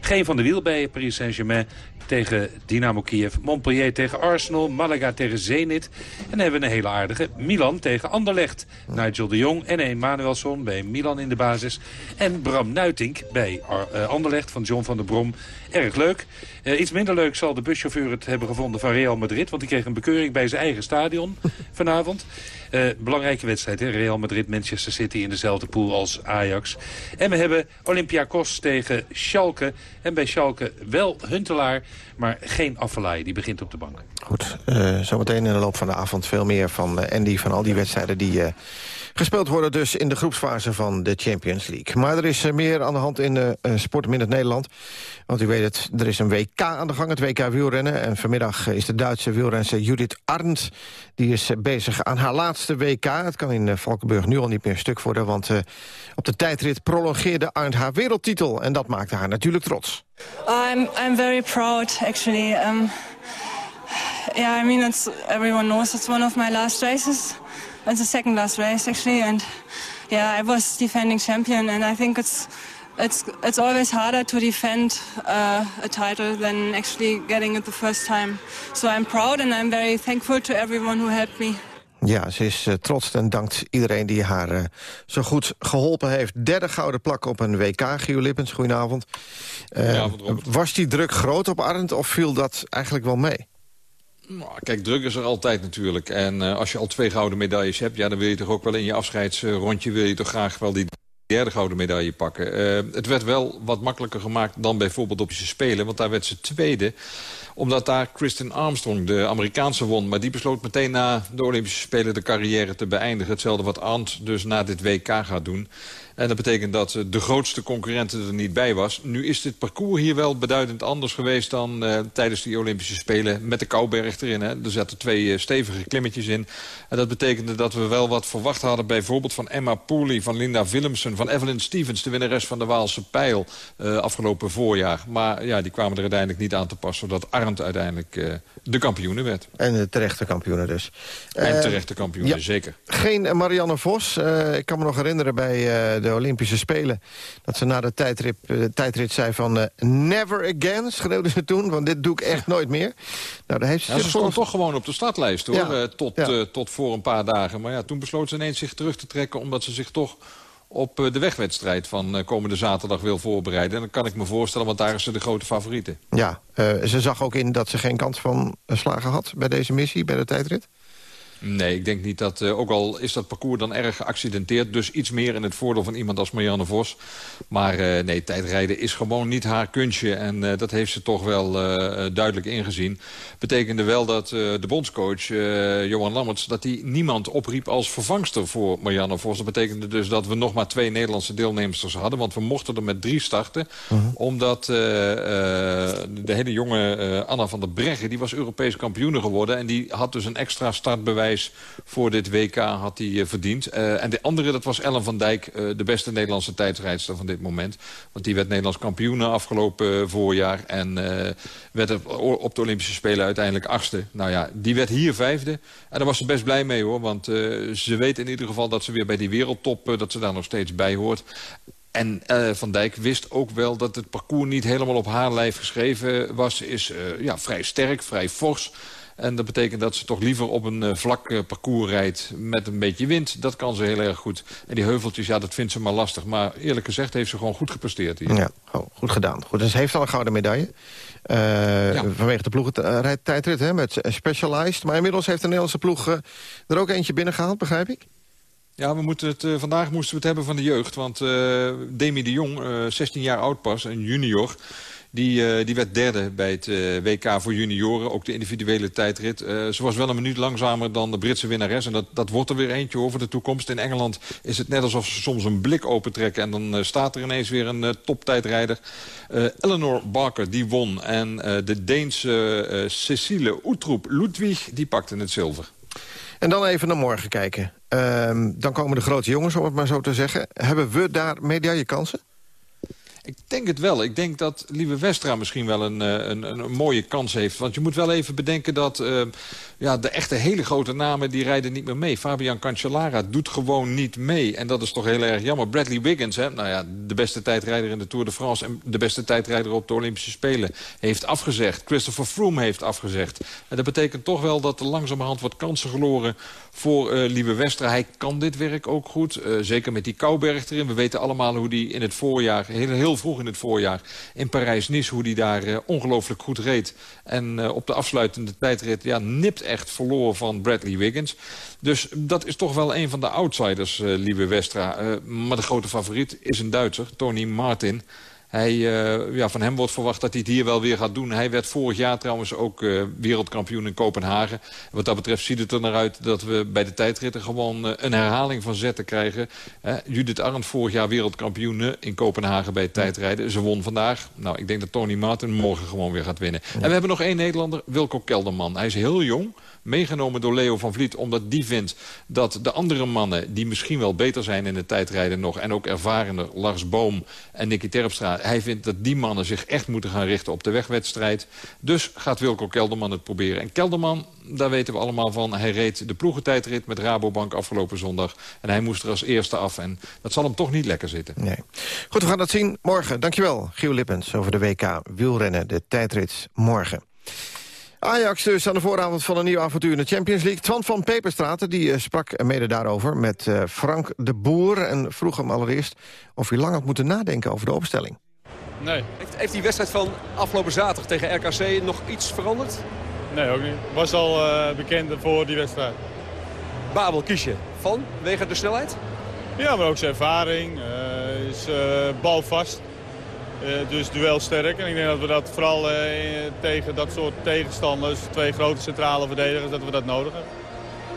Geen van de wiel bij Paris Saint-Germain tegen Dynamo Kiev. Montpellier tegen Arsenal. Malaga tegen Zenit. En dan hebben we een hele aardige. Milan tegen Anderlecht. Nigel de Jong en Emanuelson bij Milan in de basis. En Bram Nuitink bij uh, Anderlecht van John van der Brom. Erg leuk. Uh, iets minder leuk zal de buschauffeur het hebben gevonden van Real Madrid. Want die kreeg een bekeuring bij zijn eigen stadion vanavond. Belangrijke wedstrijd, hè? Real Madrid, Manchester City in dezelfde pool als Ajax. En we hebben Olympiakos tegen Schalke. En bij Schalke wel Huntelaar, maar geen Affalay. Die begint op de bank. Goed, uh, zometeen in de loop van de avond veel meer van uh, Andy... van al die wedstrijden die gespeeld worden dus in de groepsfase van de Champions League. Maar er is meer aan de hand in de sport in het Nederland. Want u weet het, er is een WK aan de gang, het WK wielrennen. En vanmiddag is de Duitse wielrenster Judith Arndt... die is bezig aan haar laatste WK. Het kan in Valkenburg nu al niet meer stuk worden... want op de tijdrit prolongeerde Arndt haar wereldtitel. En dat maakte haar natuurlijk trots. I'm, I'm very proud, actually. Um... yeah, I mean, it's everyone knows it's one of my last races. It's the second last race actually, and yeah, I was defending champion, and I think it's it's it's always harder to defend uh, a title than actually getting it the first time. So I'm proud and I'm very thankful to everyone who helped me. Ja, ze is uh, trots en dankt iedereen die haar uh, zo goed geholpen heeft. Derde gouden plak op een WK, Gio Lippens, goedenavond. Uh, was die druk groot op Arndt of viel dat eigenlijk wel mee? Nou, kijk, druk is er altijd natuurlijk. En uh, als je al twee gouden medailles hebt... Ja, dan wil je toch ook wel in je afscheidsrondje... wil je toch graag wel die derde gouden medaille pakken. Uh, het werd wel wat makkelijker gemaakt dan bijvoorbeeld op je Spelen. Want daar werd ze tweede. Omdat daar Kristen Armstrong, de Amerikaanse, won. Maar die besloot meteen na de Olympische Spelen de carrière te beëindigen. Hetzelfde wat Arndt dus na dit WK gaat doen. En dat betekent dat de grootste concurrenten er niet bij was. Nu is dit parcours hier wel beduidend anders geweest dan uh, tijdens die Olympische Spelen. Met de Kouberg erin. Hè. Er zaten twee uh, stevige klimmetjes in. En dat betekende dat we wel wat verwacht hadden. Bijvoorbeeld van Emma Pooley, van Linda Willemsen, van Evelyn Stevens. De winnares van de Waalse Pijl uh, afgelopen voorjaar. Maar ja, die kwamen er uiteindelijk niet aan te passen. Zodat Arndt uiteindelijk de kampioene werd. En de terechte kampioene dus. En terechte kampioene, ja, zeker. Geen Marianne Vos. ik kan me nog herinneren bij de Olympische Spelen... dat ze na de tijdrit, uh, tijdrit zei van... Uh, never again, schreeuwde ze toen, want dit doe ik echt nooit meer. Nou, daar heeft ze, ja, ze stond toch gewoon op de startlijst, hoor, ja. uh, tot, ja. tot voor een paar dagen. Maar ja, toen besloot ze ineens zich terug te trekken... omdat ze zich toch op de wegwedstrijd van komende zaterdag wil voorbereiden. En dan kan ik me voorstellen, want daar is ze de grote favoriete. Ja, ze zag ook in dat ze geen kans van slagen had bij deze missie, bij de tijdrit? Nee, ik denk niet dat... Uh, ook al is dat parcours dan erg geaccidenteerd... dus iets meer in het voordeel van iemand als Marianne Vos. Maar uh, nee, tijdrijden is gewoon niet haar kunstje. En uh, dat heeft ze toch wel duidelijk ingezien. Betekende wel dat de bondscoach, Johan Lammerts... dat hij niemand opriep als vervangster voor Marianne Vos. Dat betekende dus dat we nog maar twee Nederlandse deelnemers hadden. Want we mochten er met drie starten. -huh. Omdat de hele jonge Anna van der Breggen... die was Europees kampioene geworden. En die had dus een extra startbewijs voor dit WK had hij uh, verdiend. Uh, en de andere, dat was Ellen van Dijk, uh, de beste Nederlandse tijdrijdster van dit moment. Want die werd Nederlands kampioen afgelopen voorjaar. En werd op de Olympische Spelen uiteindelijk achtste. Nou ja, die werd hier vijfde. En daar was ze best blij mee hoor. Want ze weet in ieder geval dat ze weer bij die wereldtop... dat ze daar nog steeds bij hoort. En Van Dijk wist ook wel dat het parcours niet helemaal op haar lijf geschreven was. Is ja, vrij sterk, vrij fors. En dat betekent dat ze toch liever op een uh, vlak uh, parcours rijdt met een beetje wind. Dat kan ze heel erg goed. En die heuveltjes, ja, dat vindt ze maar lastig. Maar eerlijk gezegd heeft ze gewoon goed gepresteerd hier. Ja, oh, goed gedaan. Goed, en ze heeft al een gouden medaille. Uh, ja. Vanwege de ploegentijdrit hè, met Specialized. Maar inmiddels heeft de Nederlandse ploeg er ook eentje binnengehaald, begrijp ik? Ja, we moeten het, uh, vandaag moesten we het hebben van de jeugd. Want Demi de Jong, uh, 16 jaar oud pas, een junior... Die, uh, die werd derde bij het uh, WK voor junioren. Ook de individuele tijdrit. Uh, ze was wel een minuut langzamer dan de Britse winnares. En dat, dat wordt er weer eentje over de toekomst. In Engeland is het net alsof ze soms een blik opentrekken. En dan staat er ineens weer een toptijdrijder. Eleanor Barker, die won. En de Deense Cecile Utroep Ludwig, die pakte het zilver. En dan even naar morgen kijken. Ehm, dan komen de grote jongens, om het maar zo te zeggen. Hebben we daar medaillekansen? Ik denk het wel. Ik denk dat Lieve Westra misschien wel een, een, een, mooie kans heeft. Want je moet wel even bedenken dat uh, ja, de echte hele grote namen... die rijden niet meer mee. Fabian Cancellara doet gewoon niet mee. En dat is toch heel erg jammer. Bradley Wiggins, hè, nou ja, de beste tijdrijder in de Tour de France... en de beste tijdrijder op de Olympische Spelen, heeft afgezegd. Christopher Froome heeft afgezegd. En dat betekent toch wel dat er langzamerhand wat kansen verloren voor uh, Lieve Westra. Hij kan dit werk ook goed. Zeker met die Kouberg erin. We weten allemaal hoe die in het voorjaar heel, heel vroeg in het voorjaar in Parijs-Nice... hoe hij daar uh, ongelooflijk goed reed. En uh, op de afsluitende tijdrit ja, nipt echt verloor van Bradley Wiggins. Dus dat is toch wel een van de outsiders, uh, Lieve Westra. maar de grote favoriet is een Duitser, Tony Martin... Hij, uh, ja, van hem wordt verwacht dat hij het hier wel weer gaat doen. Hij werd vorig jaar trouwens ook uh, wereldkampioen in Kopenhagen. Wat dat betreft ziet het er naar uit dat we bij de tijdritten gewoon uh, een herhaling van zetten krijgen. Judith Arndt vorig jaar wereldkampioen in Kopenhagen bij het tijdrijden. Ze won vandaag. Nou, ik denk dat Tony Martin morgen gewoon weer gaat winnen. Ja. En we hebben nog één Nederlander, Wilco Kelderman. Hij is heel jong meegenomen door Leo van Vliet. Omdat die vindt dat de andere mannen... die misschien wel beter zijn in het tijdrijden nog... en ook ervarener, Lars Boom en Nicky Terpstra... hij vindt dat die mannen zich echt moeten gaan richten op de wegwedstrijd. Dus gaat Wilco Kelderman het proberen. En Kelderman, daar weten we allemaal van... hij reed de ploegentijdrit met Rabobank afgelopen zondag. En hij moest er als eerste af. En dat zal hem toch niet lekker zitten. Nee. Goed, we gaan dat zien morgen. Dankjewel, Giel Lippens, over de WK wielrennen. De tijdrit morgen. Ajax dus aan de vooravond van een nieuw avontuur in de Champions League. Twan van Peperstraten die, uh, sprak mede daarover met uh, Frank de Boer... en vroeg hem allereerst of hij lang had moeten nadenken over de opstelling. Nee. Heeft, heeft die wedstrijd van afgelopen zaterdag tegen RKC nog iets veranderd? Nee, ook niet. Was al uh, bekend voor die wedstrijd. Babel kies je van, wegen de snelheid? Ja, maar ook zijn ervaring. is balvast. Uh, dus duelsterk. En ik denk dat we dat vooral uh, tegen dat soort tegenstanders, twee grote centrale verdedigers, dat we dat nodig hebben.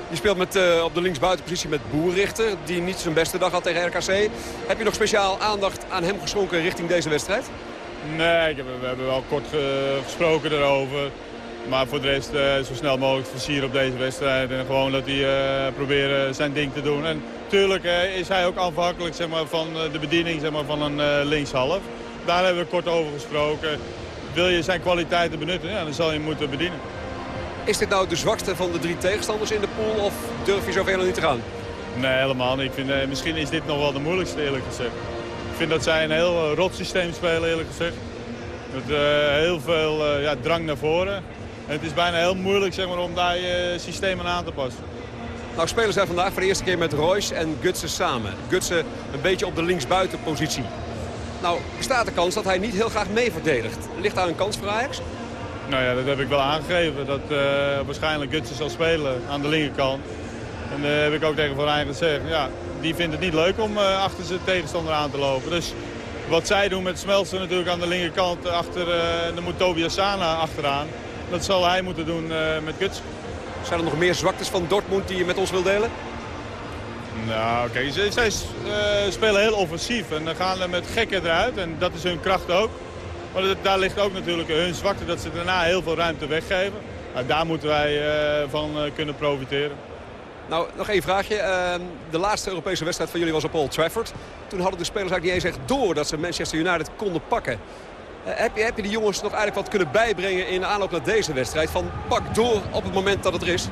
Je speelt met, uh, op de linksbuitenpositie met Boerrichter, die niet zijn beste dag had tegen RKC. Heb je nog speciaal aandacht aan hem geschonken richting deze wedstrijd? Nee, heb, we hebben wel kort gesproken erover. Maar voor de rest zo snel mogelijk versieren op deze wedstrijd. En gewoon dat hij proberen zijn ding te doen. En natuurlijk is hij ook afhankelijk zeg maar, van de bediening zeg maar, van een linkshalf daar hebben we kort over gesproken. Wil je zijn kwaliteiten benutten, ja, dan zal je hem moeten bedienen. Is dit nou de zwakste van de drie tegenstanders in de pool of durf je zoveel nog niet te gaan? Nee, helemaal niet. Ik vind, eh, misschien is dit nog wel de moeilijkste eerlijk gezegd. Ik vind dat zij een heel uh, rot systeem spelen eerlijk gezegd. Met uh, heel veel uh, ja, drang naar voren. En het is bijna heel moeilijk zeg maar, om daar je systeem aan te passen. Nou spelen zij vandaag voor de eerste keer met Royce en Gutsen samen. Gutsen een beetje op de linksbuitenpositie. Nou, bestaat de kans dat hij niet heel graag mee verdedigt. Ligt daar een kans voor Ajax? Nou ja, dat heb ik wel aangegeven. Dat uh, waarschijnlijk Gutsen zal spelen aan de linkerkant. En dat uh, heb ik ook tegen Van Rijn gezegd. Ja, die vindt het niet leuk om uh, achter zijn tegenstander aan te lopen. Dus wat zij doen met Smeltzer natuurlijk aan de linkerkant. Achter, dan moet Tobias Sana achteraan. Dat zal hij moeten doen met Gutsen. Zijn er nog meer zwaktes van Dortmund die je met ons wil delen? Nou, oké. Okay. Zij uh, spelen heel offensief en gaan ze met gekken eruit. En dat is hun kracht ook. Maar daar ligt ook natuurlijk hun zwakte dat ze daarna heel veel ruimte weggeven. Nou, daar moeten wij uh, van uh, kunnen profiteren. Nou, nog één vraagje. Ehm, de laatste Europese wedstrijd van jullie was op Old Trafford. Toen hadden de spelers eigenlijk niet eens echt door dat ze Manchester United konden pakken. heb, je, heb je die jongens nog eigenlijk wat kunnen bijbrengen in aanloop naar deze wedstrijd? Van pak door op het moment dat het er is?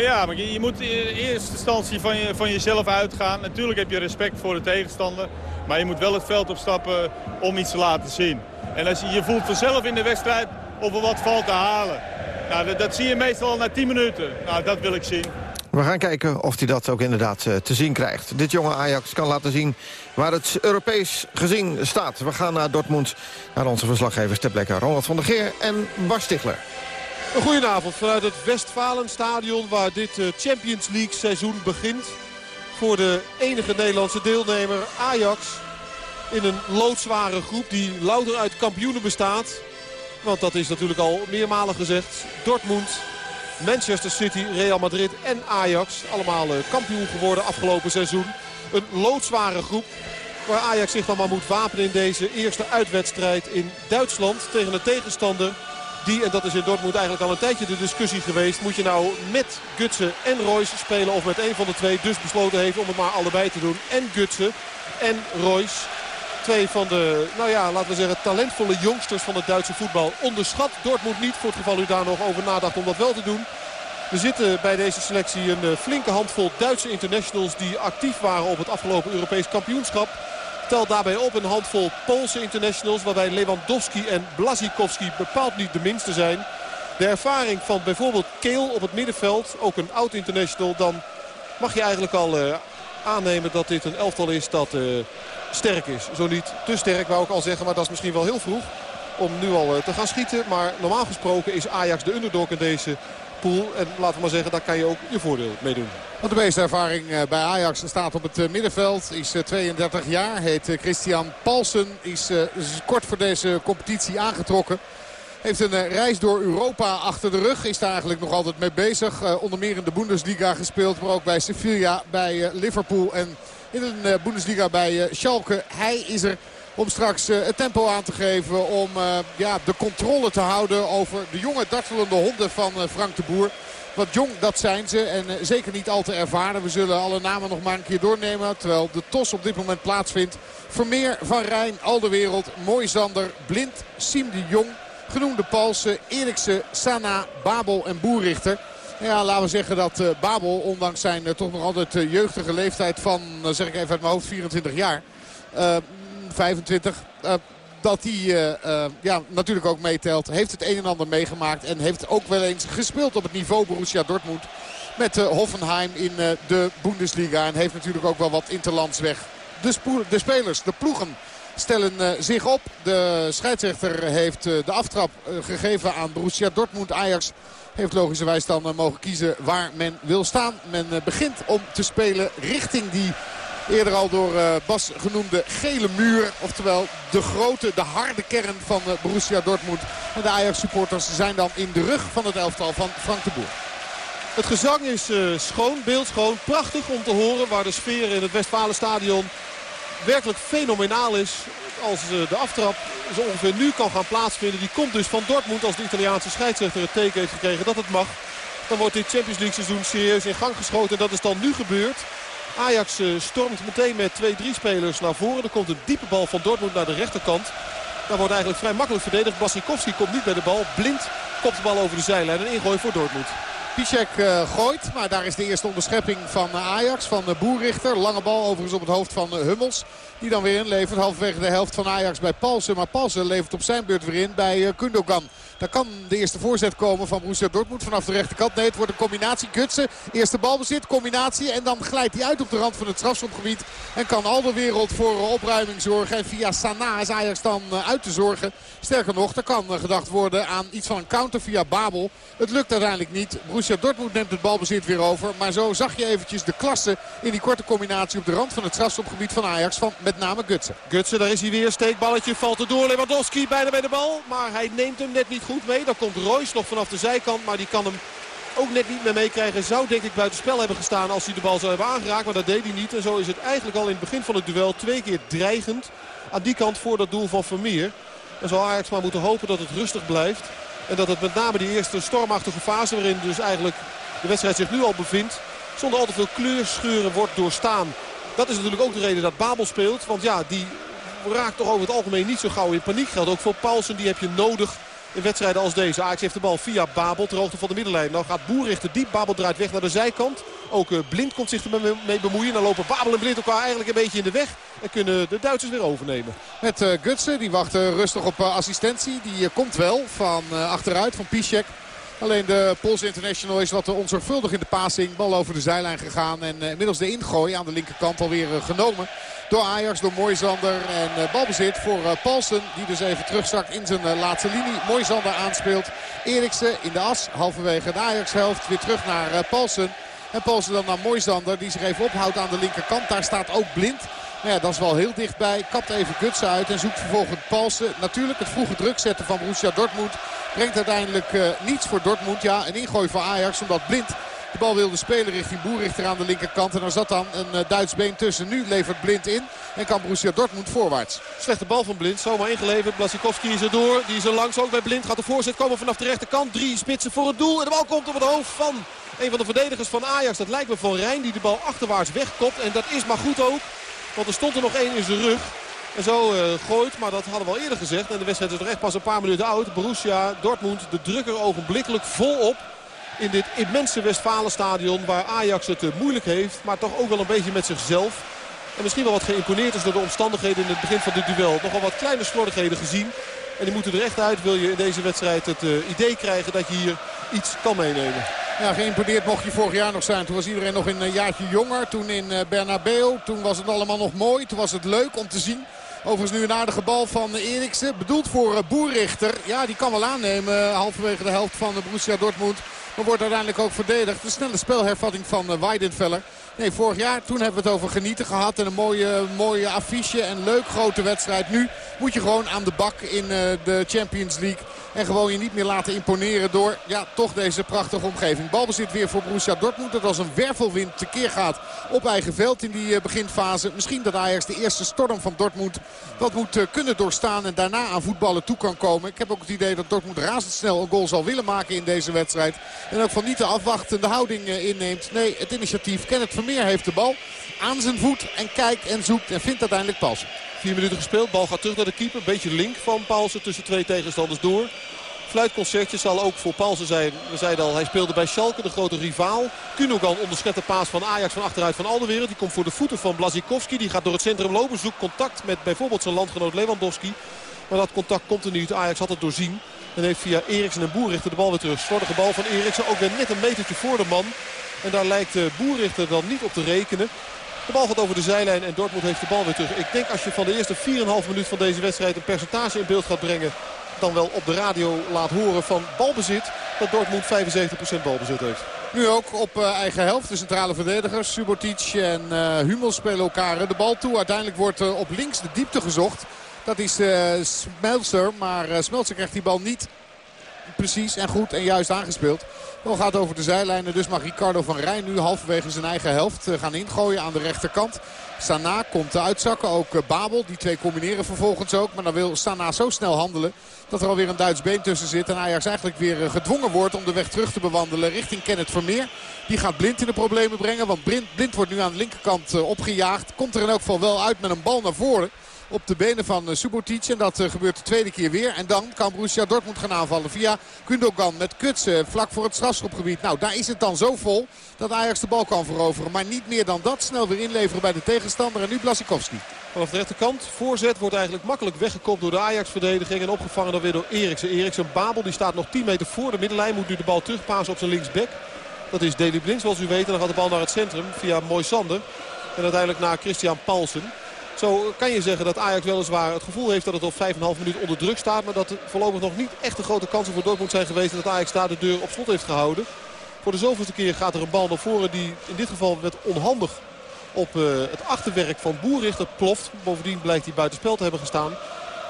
Ja, maar je, moet in eerste instantie van, je, van jezelf uitgaan. Natuurlijk heb je respect voor de tegenstander. Maar je moet wel het veld opstappen om iets te laten zien. En als je, je voelt vanzelf in de wedstrijd of er wat valt te halen. Nou, dat, zie je meestal na 10 minuten. Nou, dat wil ik zien. We gaan kijken of hij dat ook inderdaad uh, te zien krijgt. Dit jonge Ajax kan laten zien waar het Europees gezien staat. We gaan naar Dortmund, naar onze verslaggevers ter plekke. Ronald van der Geer en Bas Stigler. Een goedenavond vanuit het Westfalenstadion waar dit eh, Champions League seizoen begint. Voor de enige Nederlandse deelnemer Ajax. In een loodzware groep die louter uit kampioenen bestaat. Want dat is natuurlijk al meermalen gezegd. Dortmund, Manchester City, Real Madrid en Ajax. Allemaal eh, kampioen geworden afgelopen seizoen. Een loodzware groep waar Ajax zich dan maar moet wapenen in deze eerste uitwedstrijd in Duitsland tegen een tegenstander die, en dat is in Dortmund eigenlijk al een tijdje de discussie geweest... moet je nou met Gutsen en Royce spelen of met een van de twee. Dus besloten heeft om het maar allebei te doen. En Gutsen en Royce. Twee van de, nou ja, laten we zeggen, talentvolle jongsters van het Duitse voetbal. Onderschat Dortmund niet, voor het geval u daar nog over nadacht om dat wel te doen. Er zitten bij deze selectie een eh, flinke handvol Duitse internationals... die actief waren op het afgelopen Europees kampioenschap. Tel daarbij op een handvol Poolse internationals. Waarbij Lewandowski en Blazikowski bepaald niet de minste zijn. De ervaring van bijvoorbeeld Keel op het middenveld. Ook een oud international. Dan mag je eigenlijk al uh, aannemen dat dit een elftal is dat sterk is. Zo niet te sterk, wou ik al zeggen. Maar dat is misschien wel heel vroeg om nu al te gaan schieten. Maar normaal gesproken is Ajax de underdog in deze pool. En laten we maar zeggen, daar kan je ook je voordeel mee doen. Want de meeste ervaring bij Ajax staat op het middenveld. Is 32 jaar, heet Christian Paulsen. Is kort voor deze competitie aangetrokken. Heeft een reis door Europa achter de rug. Is daar eigenlijk nog altijd mee bezig. onder meer in de Bundesliga gespeeld. Maar ook bij Sevilla, bij Liverpool en in de Bundesliga bij Schalke. Hij is er om straks het tempo aan te geven. Om ja, de controle te houden over de jonge dartelende honden van Frank de Boer. Wat jong, dat zijn ze. En zeker niet al te ervaren. We zullen alle namen nog maar een keer doornemen. Terwijl de tos op dit moment plaatsvindt. Vermeer, Van Rijn, Alderwereld, Zander, Blind, Siem de Jong. Genoemde Palsen, Eriksen, Sana, Babel en Boerrichter. Ja, laten we zeggen dat Babel, ondanks zijn toch nog altijd jeugdige leeftijd van, zeg ik even uit mijn hoofd, 24 jaar. 25 dat hij uh, uh, ja, natuurlijk ook meetelt. Heeft het een en ander meegemaakt. En heeft ook wel eens gespeeld op het niveau Borussia Dortmund. Met Hoffenheim in de Bundesliga. En heeft natuurlijk ook wel wat interlands weg. De, de spelers, de ploegen stellen zich op. De scheidsrechter heeft de aftrap gegeven aan Borussia Dortmund. Ajax heeft logischerwijs dan mogen kiezen waar men wil staan. Men begint om te spelen richting die Eerder al door uh, Bas genoemde gele muur. Oftewel de grote, de harde kern van uh, Borussia Dortmund. En de Ajax-supporters zijn dan in de rug van het elftal van Frank de Boer. Het gezang is uh, schoon, beeldschoon. Prachtig om te horen waar de sfeer in het Westfalenstadion werkelijk fenomenaal is. Als de aftrap zo ongeveer nu kan gaan plaatsvinden. Die komt dus van Dortmund als de Italiaanse scheidsrechter het teken heeft gekregen dat het mag. Dan wordt dit Champions League seizoen serieus in gang geschoten. En dat is dan nu gebeurd. Ajax eh, stormt meteen met 2-3 spelers naar voren. Er komt een diepe bal van Dortmund naar de rechterkant. Daar wordt eigenlijk vrij makkelijk verdedigd. Basikowski komt niet bij de bal. Blind kopt de bal over de zijlijn. Een ingooi voor Dortmund. Piszek uh, gooit, maar daar is de eerste onderschepping van uh, Ajax, van Boerrichter. Lange bal overigens op het hoofd van Hummels. Die dan weer inlevert, halverwege de helft van Ajax bij Palsen. Maar Palsen levert op zijn beurt weer in bij Kundogan. Daar kan de eerste voorzet komen van Borussia Dortmund vanaf de rechterkant. Nee, het wordt een combinatie. Gutsen, eerste balbezit, combinatie. En dan glijdt hij uit op de rand van het strafschopgebied. En kan al de wereld voor opruiming zorgen. En via Sana is Ajax dan uit te zorgen. Sterker nog, er kan gedacht worden aan iets van een counter via Babel. Het lukt uiteindelijk niet. Borussia Dortmund neemt het balbezit weer over. Maar zo zag je eventjes de klasse in die korte combinatie op de rand van het strafschopgebied van Ajax. Van met name Gutsen. Gutsen, daar is hij weer. Steekballetje valt er door. Lewandowski bijna bij de bal. Maar hij neemt hem net niet goed mee. Dan komt Royce nog vanaf de zijkant. Maar die kan hem ook net niet meer meekrijgen. Zou denk ik buiten spel hebben gestaan als hij de bal zou hebben aangeraakt. Maar dat deed hij niet. En zo is het eigenlijk al in het begin van het duel twee keer dreigend. Aan die kant voor dat doel van Vermeer. En zal Ajax maar moeten hopen dat het rustig blijft. En dat het met name die eerste stormachtige fase waarin dus eigenlijk de wedstrijd zich nu al bevindt. Zonder al te veel kleurscheuren wordt doorstaan. Dat is natuurlijk ook de reden dat Babel speelt. Want ja, die raakt toch over het algemeen niet zo gauw in paniek. Geldt ook voor Paulsen. Die heb je nodig in wedstrijden als deze. Ajax heeft de bal via Babel ter hoogte van de middenlijn. Dan gaat Boer richten diep. Babel draait weg naar de zijkant. Ook uh, Blind komt zich ermee bemoeien. Dan lopen Babel en Blind elkaar eigenlijk een beetje in de weg. En kunnen de Duitsers weer overnemen. Met uh, Gutsen. Die wacht uh, rustig op assistentie. Die komt wel van achteruit van Piszek. Alleen de Poolse International is wat onzorgvuldig in de passing. Bal over de zijlijn gegaan. En inmiddels de ingooi aan de linkerkant alweer genomen door Ajax, door Moisander. En uh, balbezit voor Paulsen, die dus even terugzakt in zijn laatste linie. Moisander aanspeelt. Eriksen in de as, halverwege de Ajax-helft. Weer terug naar Paulsen. En Paulsen dan naar Moisander, die zich even ophoudt aan de linkerkant. Daar staat ook Blind. Nou ja, dat is wel heel dichtbij. Kapt even Gutsen uit en zoekt vervolgens Paulsen. Natuurlijk het vroege druk zetten van Borussia Dortmund. Brengt uiteindelijk niets voor Dortmund. Ja, een ingooi voor Ajax, omdat Blind de bal wilde spelen richting Boerichter aan de linkerkant. En er zat dan een eh, Duits been tussen. Nu levert Blind in en kan Borussia Dortmund voorwaarts. Slechte bal van Blind, zomaar ingeleverd. Blasikowski is er door, die is er langs ook bij Blind. Gaat de voorzet komen vanaf de rechterkant. Drie spitsen voor het doel en de bal komt op het hoofd van een van de verdedigers van Ajax. Dat lijkt me Van Rijn die de bal achterwaarts wegkopt. En dat is maar goed ook, want er stond er nog één in zijn rug. En zo uh, gooit, maar dat hadden we al eerder gezegd. En de wedstrijd is nog echt pas een paar minuten oud. Borussia Dortmund, de drukker ogenblikkelijk volop in dit immense Westfalenstadion waar Ajax het eh, moeilijk heeft. Maar toch ook wel een beetje met zichzelf. En misschien wel wat geïmponeerd is door de omstandigheden in het begin van dit duel. Nogal wat kleine slordigheden gezien. En die moeten er echt uit. Wil je in deze wedstrijd het uh, idee krijgen dat je hier iets kan meenemen. Ja, geïmponeerd mocht je vorig jaar nog zijn. Toen was iedereen nog een jaartje jonger. Toen in Bernabeu. Toen was het allemaal nog mooi. Toen was het leuk om te zien. Overigens nu een aardige bal van Eriksen. Bedoeld voor Boerrichter. Ja, die kan wel aannemen halverwege de helft van Borussia Dortmund. Maar wordt uiteindelijk ook verdedigd. De snelle spelhervatting van Weidenfeller. Nee, vorig jaar toen hebben we het over genieten gehad. En een mooie, mooie affiche en leuk grote wedstrijd. Nu moet je gewoon aan de bak in de Champions League. En gewoon je niet meer laten imponeren door ja, toch deze prachtige omgeving. Balbezit weer voor Borussia Dortmund. Dat als een wervelwind tekeer gaat op eigen veld in die beginfase. Misschien dat Ajax de eerste storm van Dortmund wat moet kunnen doorstaan. En daarna aan voetballen toe kan komen. Ik heb ook het idee dat Dortmund razendsnel een goal zal willen maken in deze wedstrijd. En ook van niet te afwachtende houding inneemt. Nee, het initiatief. Kenneth Vermeer heeft de bal aan zijn voet. En kijkt en zoekt en vindt uiteindelijk pas. Vier minuten gespeeld. Bal gaat terug naar de keeper. Beetje link van Paulsen tussen twee tegenstanders door. Fluitconcertje zal ook voor Paulsen zijn. We zeiden al, hij speelde bij Schalke, de grote rivaal. Kunogan onderschept de paas van Ajax van achteruit van Alderwereld. Die komt voor de voeten van Blazikowski. Die gaat door het centrum lopen, zoekt contact met bijvoorbeeld zijn landgenoot Lewandowski. Maar dat contact komt er niet. Ajax had het doorzien. En heeft via Eriksen en Boerrichter de bal weer terug. Slordige bal van Eriksen, ook weer net een metertje voor de man. En daar lijkt Boerrichter dan niet op te rekenen. De bal gaat over de zijlijn en Dortmund heeft de bal weer terug. Ik denk als je van de eerste 4,5 minuut van deze wedstrijd een percentage in beeld gaat brengen dan wel op de radio laat horen van balbezit. Dat Dortmund 75% balbezit heeft. Nu ook op uh, eigen helft. De centrale verdedigers Subotic en uh, Hummel spelen elkaar de bal toe. Uiteindelijk wordt uh, op links de diepte gezocht. Dat is Smeltzer. Maar Smeltzer krijgt die bal niet precies en goed en juist aangespeeld. Bal gaat over de zijlijnen. Dus mag Ricardo van Rijn nu halverwege zijn eigen helft gaan ingooien aan de rechterkant. Sana komt uitzakken. Ook Babel. Die twee combineren vervolgens ook. Maar dan wil Sana zo snel handelen dat er alweer een Duits been tussen zit. En Ajax eigenlijk weer gedwongen wordt om de weg terug te bewandelen richting Kenneth Vermeer. Die gaat Blind in de problemen brengen. Want Blind wordt nu aan de linkerkant opgejaagd. Komt er in elk geval wel uit met een bal naar voren op de benen van Subotic. En dat gebeurt de tweede keer weer. En dan kan Borussia Dortmund gaan aanvallen via Gundogan met Kutsen vlak voor het strafschopgebied. Nou, daar is het dan zo vol dat Ajax de bal kan veroveren. Maar niet meer dan dat. Snel weer inleveren bij de tegenstander. En nu Blasikowski. Vanaf de rechterkant. Voorzet wordt eigenlijk makkelijk weggekopt door de Ajax-verdediging. En opgevangen dan weer door Eriksen. Eriksen Babel die staat nog 10 meter voor de middenlijn. Moet nu de bal terugpassen op zijn linksback. Dat is Deli Blind zoals u weet. En dan gaat de bal naar het centrum via Moisander. En uiteindelijk naar Christian Paulsen. Zo kan je zeggen dat Ajax weliswaar het gevoel heeft dat het op 5,5 minuten onder druk staat. Maar dat er voorlopig nog niet echt de grote kansen voor Dortmund zijn geweest. Dat Ajax daar de deur op slot heeft gehouden. Voor de zoveelste keer gaat er een bal naar voren die in dit geval met onhandig op uh, het achterwerk van Boerrichter ploft. Bovendien blijkt hij buitenspel te hebben gestaan.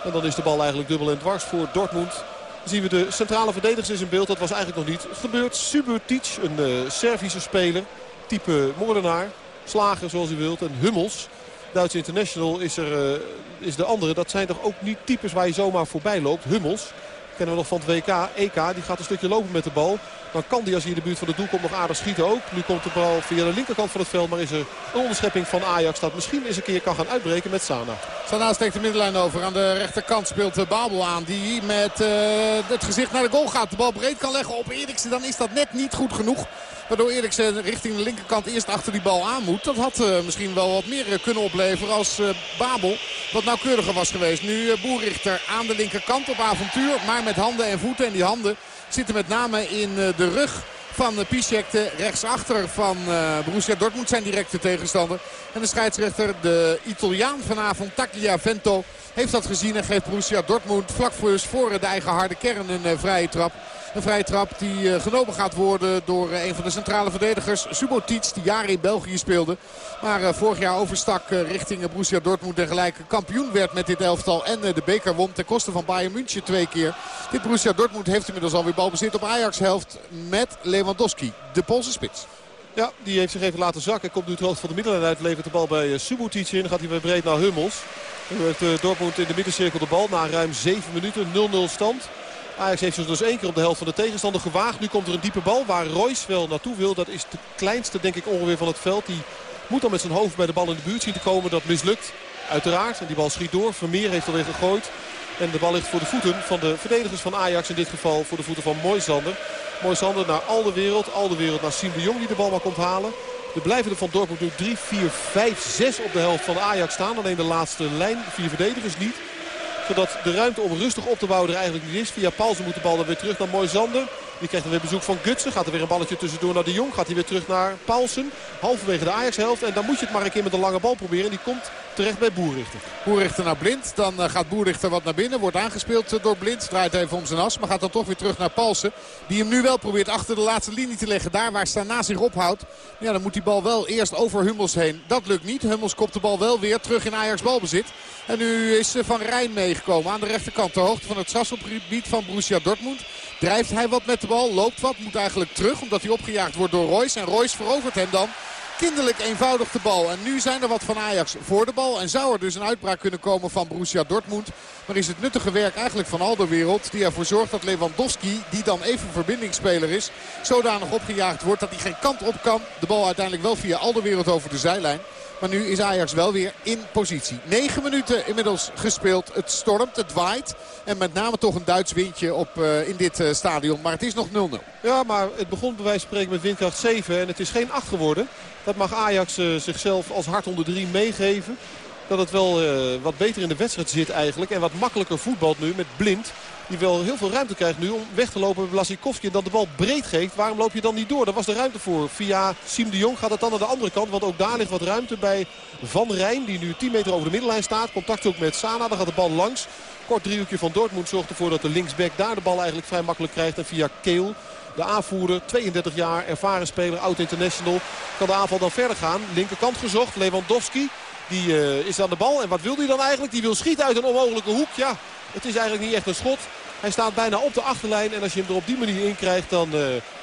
En dan is de bal eigenlijk dubbel en dwars voor Dortmund. Dan zien we de centrale verdedigers in beeld. Dat was eigenlijk nog niet gebeurd. Subotic, een uh, Servische speler. Type moordenaar. Slager zoals u wilt. En Hummels. Duitse international is, er, uh, is de andere. Dat zijn toch ook niet types waar je zomaar voorbij loopt. Hummels kennen we nog van het WK. EK, die gaat een stukje lopen met de bal. Dan kan die als hij in de buurt van de doel komt nog aardig schieten ook. Nu komt de bal via de linkerkant van het veld. Maar is er een onderschepping van Ajax dat misschien eens een keer kan gaan uitbreken met Sana. Sana steekt de middenlijn over. Aan de rechterkant speelt Babel aan. Die met uh, het gezicht naar de goal gaat. De bal breed kan leggen op Eriksen. Dan is dat net niet goed genoeg. Waardoor Eriksen richting de linkerkant eerst achter die bal aan moet. Dat had uh, misschien wel wat meer kunnen opleveren als Babel wat nauwkeuriger was geweest. Nu Boerrichter aan de linkerkant op avontuur. Maar met handen en voeten. En die handen zitten met name in de rug van Piszek. De rechtsachter van Borussia Dortmund zijn directe tegenstander. En de scheidsrechter, de Italiaan vanavond, Vento heeft dat gezien en geeft Borussia Dortmund vlak voor de eigen harde kern een vrije trap. Een vrije trap die genomen gaat worden door een van de centrale verdedigers. Subotic, die jaren in België speelde. Maar vorig jaar overstak richting Borussia Dortmund en gelijk kampioen werd met dit elftal. En de beker won ten koste van Bayern München twee keer. Dit Borussia Dortmund heeft inmiddels alweer balbezit op Ajax helft met Lewandowski, de Poolse spits. Ja, die heeft zich even laten zakken. Komt nu het hoogte van de middenlijn uit. Levert de bal bij Subotic in. Gaat hij weer breed naar Hummels. Nu heeft Dortmund in de middencirkel de bal na ruim 7 minuten. 0-0 stand. Ajax heeft zich dus één keer op de helft van de tegenstander gewaagd. Nu komt er een diepe bal waar Royce wel naartoe wil. Dat is de kleinste denk ik ongeveer van het veld. Die moet dan met zijn hoofd bij de bal in de buurt zien te komen. Dat mislukt uiteraard. En die bal schiet door. Vermeer heeft alweer gegooid. En de bal ligt voor de voeten van de verdedigers van Ajax. In dit geval voor de voeten van Moisander. Moisander naar al de wereld. Al de wereld naar Siem de Jong die de bal maar komt halen. Er blijven er van Dortmund nu 3, 4, 5, 6 op de helft van Ajax staan. Alleen de laatste lijn, vier verdedigers niet zodat de ruimte om rustig op te bouwen er eigenlijk niet is. Via Paulsen moet de bal dan weer terug naar Moisander. Die krijgt dan weer bezoek van Gutsen. Gaat er weer een balletje tussendoor naar de Jong. Gaat hij weer terug naar Paulsen. Halverwege de Ajax-helft. En dan moet je het maar een keer met een lange bal proberen. En die komt terecht bij Boerrichter. Boerrichter naar Blind. Dan eh, gaat Boerrichter wat naar binnen. Wordt aangespeeld door Blind. Draait even om zijn as. Maar gaat dan toch weer terug naar Paulsen. Die hem nu wel probeert achter de laatste linie te leggen. Daar waar Stana zich ophoudt. Ja, dan moet die bal wel eerst over Hummels heen. Dat lukt niet. Hummels kopt de bal wel weer terug in Ajax balbezit. En nu is Van Rijn meegekomen aan de rechterkant. De hoogte van het strafschopgebied van Borussia Dortmund. Drijft hij wat met de bal, loopt wat, moet eigenlijk terug omdat hij opgejaagd wordt door Royce. En Royce verovert hem dan kinderlijk eenvoudig de bal. En nu zijn er wat van Ajax voor de bal. En zou er dus een uitbraak kunnen komen van Borussia Dortmund. Maar is het nuttige werk eigenlijk van Alderwereld. Die ervoor zorgt dat Lewandowski, die dan even verbindingsspeler is. Zodanig opgejaagd wordt dat hij geen kant op kan. De bal uiteindelijk wel via Alderwereld over de zijlijn. Maar nu is Ajax wel weer in positie. 9 minuten inmiddels gespeeld. Het stormt, het waait. En met name toch een Duits windje op, uh, in dit uh, stadion. Maar het is nog 0-0. Ja, maar het begon bij wijze van spreken met windkracht 7. En het is geen 8 geworden. Dat mag Ajax uh, zichzelf als hart onder 3 meegeven. Dat het wel wat beter in de wedstrijd zit eigenlijk. En wat makkelijker voetbalt nu met Blind. Die wel heel veel ruimte krijgt nu om weg te lopen met Blasikowski. En dan de bal breed geeft. Waarom loop je dan niet door? Daar was de ruimte voor. Via Siem de Jong gaat het dan naar de andere kant. Want ook daar ligt wat ruimte bij Van Rijn. Die nu 10 meter over de middellijn staat. Contact ook met Sana. Dan gaat de bal langs. Kort driehoekje van Dortmund zorgt ervoor dat de linksback daar de bal eigenlijk vrij makkelijk krijgt. En via Keel de aanvoerder, 32 jaar, ervaren speler, oud-international. Kan de aanval dan verder gaan. Linkerkant gezocht, Lewandowski. Die uh, is aan de bal. En wat wil hij dan eigenlijk? Die wil schieten uit een onmogelijke hoek. Ja, het is eigenlijk niet echt een schot. Hij staat bijna op de achterlijn. En als je hem er op die manier in krijgt, dan uh,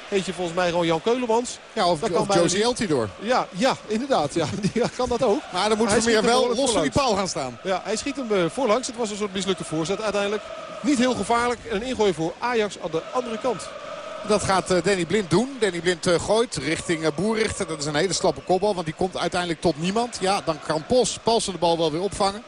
heet je volgens mij gewoon Jan Keulemans. Ja, of, Dan of Josie Eltidoor. Ja, ja, inderdaad. Ja, die kan dat ook. Maar dan moet Vermeer wel los van die paal gaan staan. Ja, hij schiet hem uh, voorlangs. Het was een soort mislukte voorzet uiteindelijk. Niet heel gevaarlijk. En een ingooi voor Ajax aan de andere kant. Dat gaat uh, Danny Blind doen. Danny Blind gooit richting Boerrichter. Dat is een hele slappe kopbal, want die komt uiteindelijk tot niemand. Ja, dan kan Pos, Palsen de bal wel weer opvangen.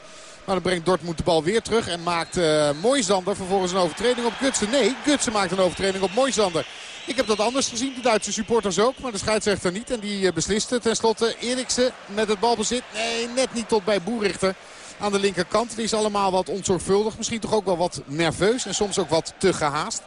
Maar dan brengt Dortmund de bal weer terug. En maakt uh, Moisander vervolgens een overtreding op Gutsen. Nee, Gutsen maakt een overtreding op Moisander. Ik heb dat anders gezien, de Duitse supporters ook. Maar de scheidsrechter niet. En die uh, besliste tenslotte Eriksen met het balbezit. Nee, net niet tot bij Boerrichter. Aan de linkerkant. Die is allemaal wat onzorgvuldig. Misschien toch ook wel wat nerveus. En soms ook wat te gehaast.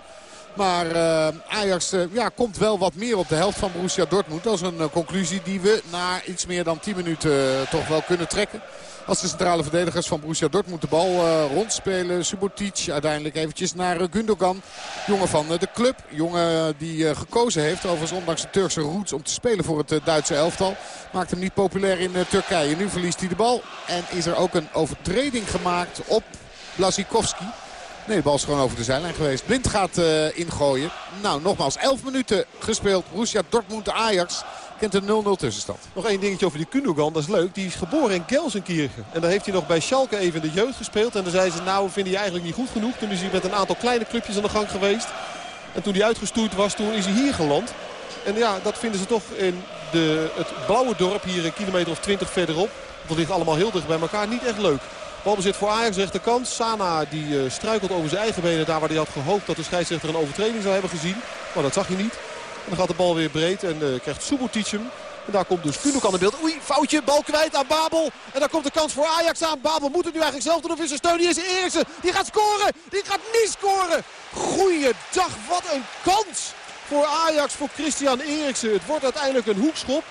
Maar uh, Ajax ja, komt wel wat meer op de helft van Borussia Dortmund. Dat is een conclusie die we na iets meer dan 10 minuten toch wel kunnen trekken. Als de centrale verdedigers van Borussia Dortmund de bal uh, rondspelen. Subotic uiteindelijk eventjes naar uh, Gundogan. Jongen van uh, de club. Jongen die gekozen heeft, overigens ondanks de Turkse roots, om te spelen voor het Duitse elftal. Maakt hem niet populair in Turkije. Nu verliest hij de bal. En is er ook een overtreding gemaakt op Blasikowski. Nee, de bal is gewoon over de zijlijn geweest. Blind gaat uh, ingooien. Nou, nogmaals, 11 minuten gespeeld. Borussia Dortmund, Ajax. Kent een 0-0 tussenstand. Nog één dingetje over die Kundogan, dat is leuk. Die is geboren in Gelsenkirchen. En daar heeft hij nog bij Schalke even de jeugd gespeeld. En dan zei ze, nou, vinden je eigenlijk niet goed genoeg. Toen is hij met een aantal kleine clubjes aan de gang geweest. En toen hij uitgestoeid was, toen is hij hier geland. En ja, dat vinden ze toch in de, het blauwe dorp hier een kilometer of 20 verderop. Dat ligt allemaal heel dicht bij elkaar. Niet echt leuk. Balbezit voor Ajax rechterkant. Sana die uh, struikelt over zijn eigen benen. Daar waar hij had gehoopt dat de scheidsrechter een overtreding zou hebben gezien. Maar dat zag hij niet. Dan gaat de bal weer breed en uh, krijgt Subotic hem. En daar komt dus Kundokan in beeld. Oei, foutje, bal kwijt aan Babel. En dan komt de kans voor Ajax aan. Babel moet het nu eigenlijk zelf doen of is er steun? Die is Eriksen. Die gaat scoren. Die gaat niet scoren. Goeiedag, wat een kans voor Ajax, voor Christian Eriksen. Het wordt uiteindelijk een hoekschop.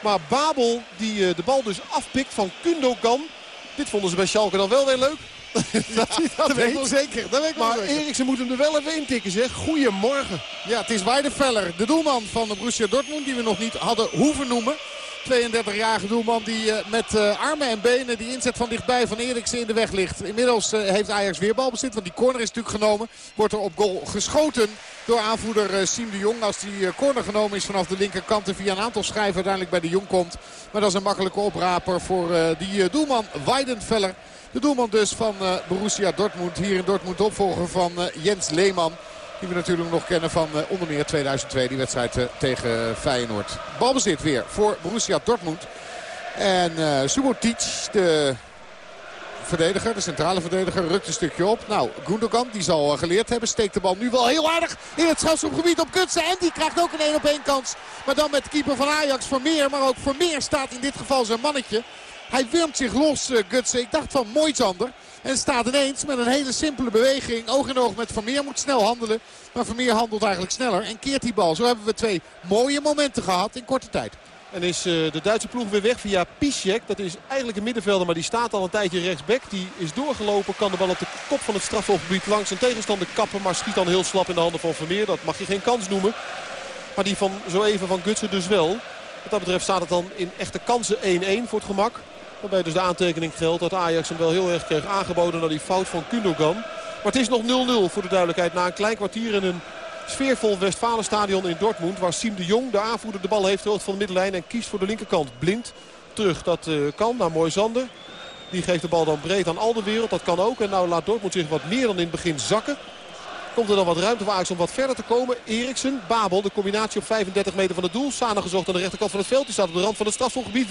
Maar Babel die uh, de bal dus afpikt van Kundokan. Dit vonden ze bij Schalke dan wel weer leuk. dat, dat, dat weet ik wel zeker. Dat weet ik maar. Eriksen moet hem er wel even intikken zeg. Goedemorgen. Ja, het is Weidefeller, de doelman van de Borussia Dortmund. Die we nog niet hadden hoeven noemen. 32-jarige doelman die uh, met uh, armen en benen die inzet van dichtbij van Eriksen in de weg ligt. Inmiddels uh, heeft Ajax weer balbezit, want die corner is natuurlijk genomen. Wordt er op goal geschoten door aanvoerder Siem de Jong. Als die corner genomen is vanaf de linkerkant en via een aantal schijven uiteindelijk bij de Jong komt. Maar dat is een makkelijke opraper voor die doelman Weidenfeller. De doelman dus van uh, Borussia Dortmund. Hier in Dortmund opvolger van uh, Jens Leeman. Die we natuurlijk nog kennen van uh, onder meer 2002. Die wedstrijd tegen Feyenoord. Balbezit weer voor Borussia Dortmund. En uh, Subotic, de verdediger, de centrale verdediger, rukt een stukje op. Nou, Gundogan, die zal geleerd hebben, steekt de bal nu wel heel aardig in het strafschopgebied op Kutsen. En die krijgt ook een 1 op 1 kans. Maar dan met de keeper van Ajax Vermeer. Maar ook Vermeer staat in dit geval zijn mannetje. Hij wurmt zich los, uh, Gutsen. Ik dacht van Moisander. En staat ineens met een hele simpele beweging. Oog in oog met Vermeer. Moet snel handelen. Maar Vermeer handelt eigenlijk sneller. En keert die bal. Zo hebben we twee mooie momenten gehad in korte tijd. En is uh, de Duitse ploeg weer weg via Piszek. Dat is eigenlijk een middenvelder, maar die staat al een tijdje rechtsback. Die is doorgelopen, kan de bal op de kop van het strafhofgebied langs een tegenstander kappen. Maar schiet dan heel slap in de handen van Vermeer. Dat mag je geen kans noemen. Maar die van zo even van Gutsen dus wel. Wat dat betreft staat het dan in echte kansen 1-1 voor het gemak. Waarbij dus de aantekening geldt dat Ajax hem wel heel erg kreeg aangeboden naar die fout van Kundogan. Maar het is nog 0-0 voor de duidelijkheid na een klein kwartier in een sfeervol Westfalenstadion in Dortmund. Waar Siem de Jong, de aanvoerder, de bal heeft van de middenlijn en kiest voor de linkerkant. Blind terug, dat uh, kan naar Mooi Zander. Die geeft de bal dan breed aan Alderwereld, dat kan ook. En nou laat Dortmund zich wat meer dan in het begin zakken. Komt er dan wat ruimte voor Ajax om wat verder te komen. Eriksen, Babel, de combinatie op 35 meter van het doel. Sana gezocht aan de rechterkant van het veld. Die staat op de rand van het strafvolgebied.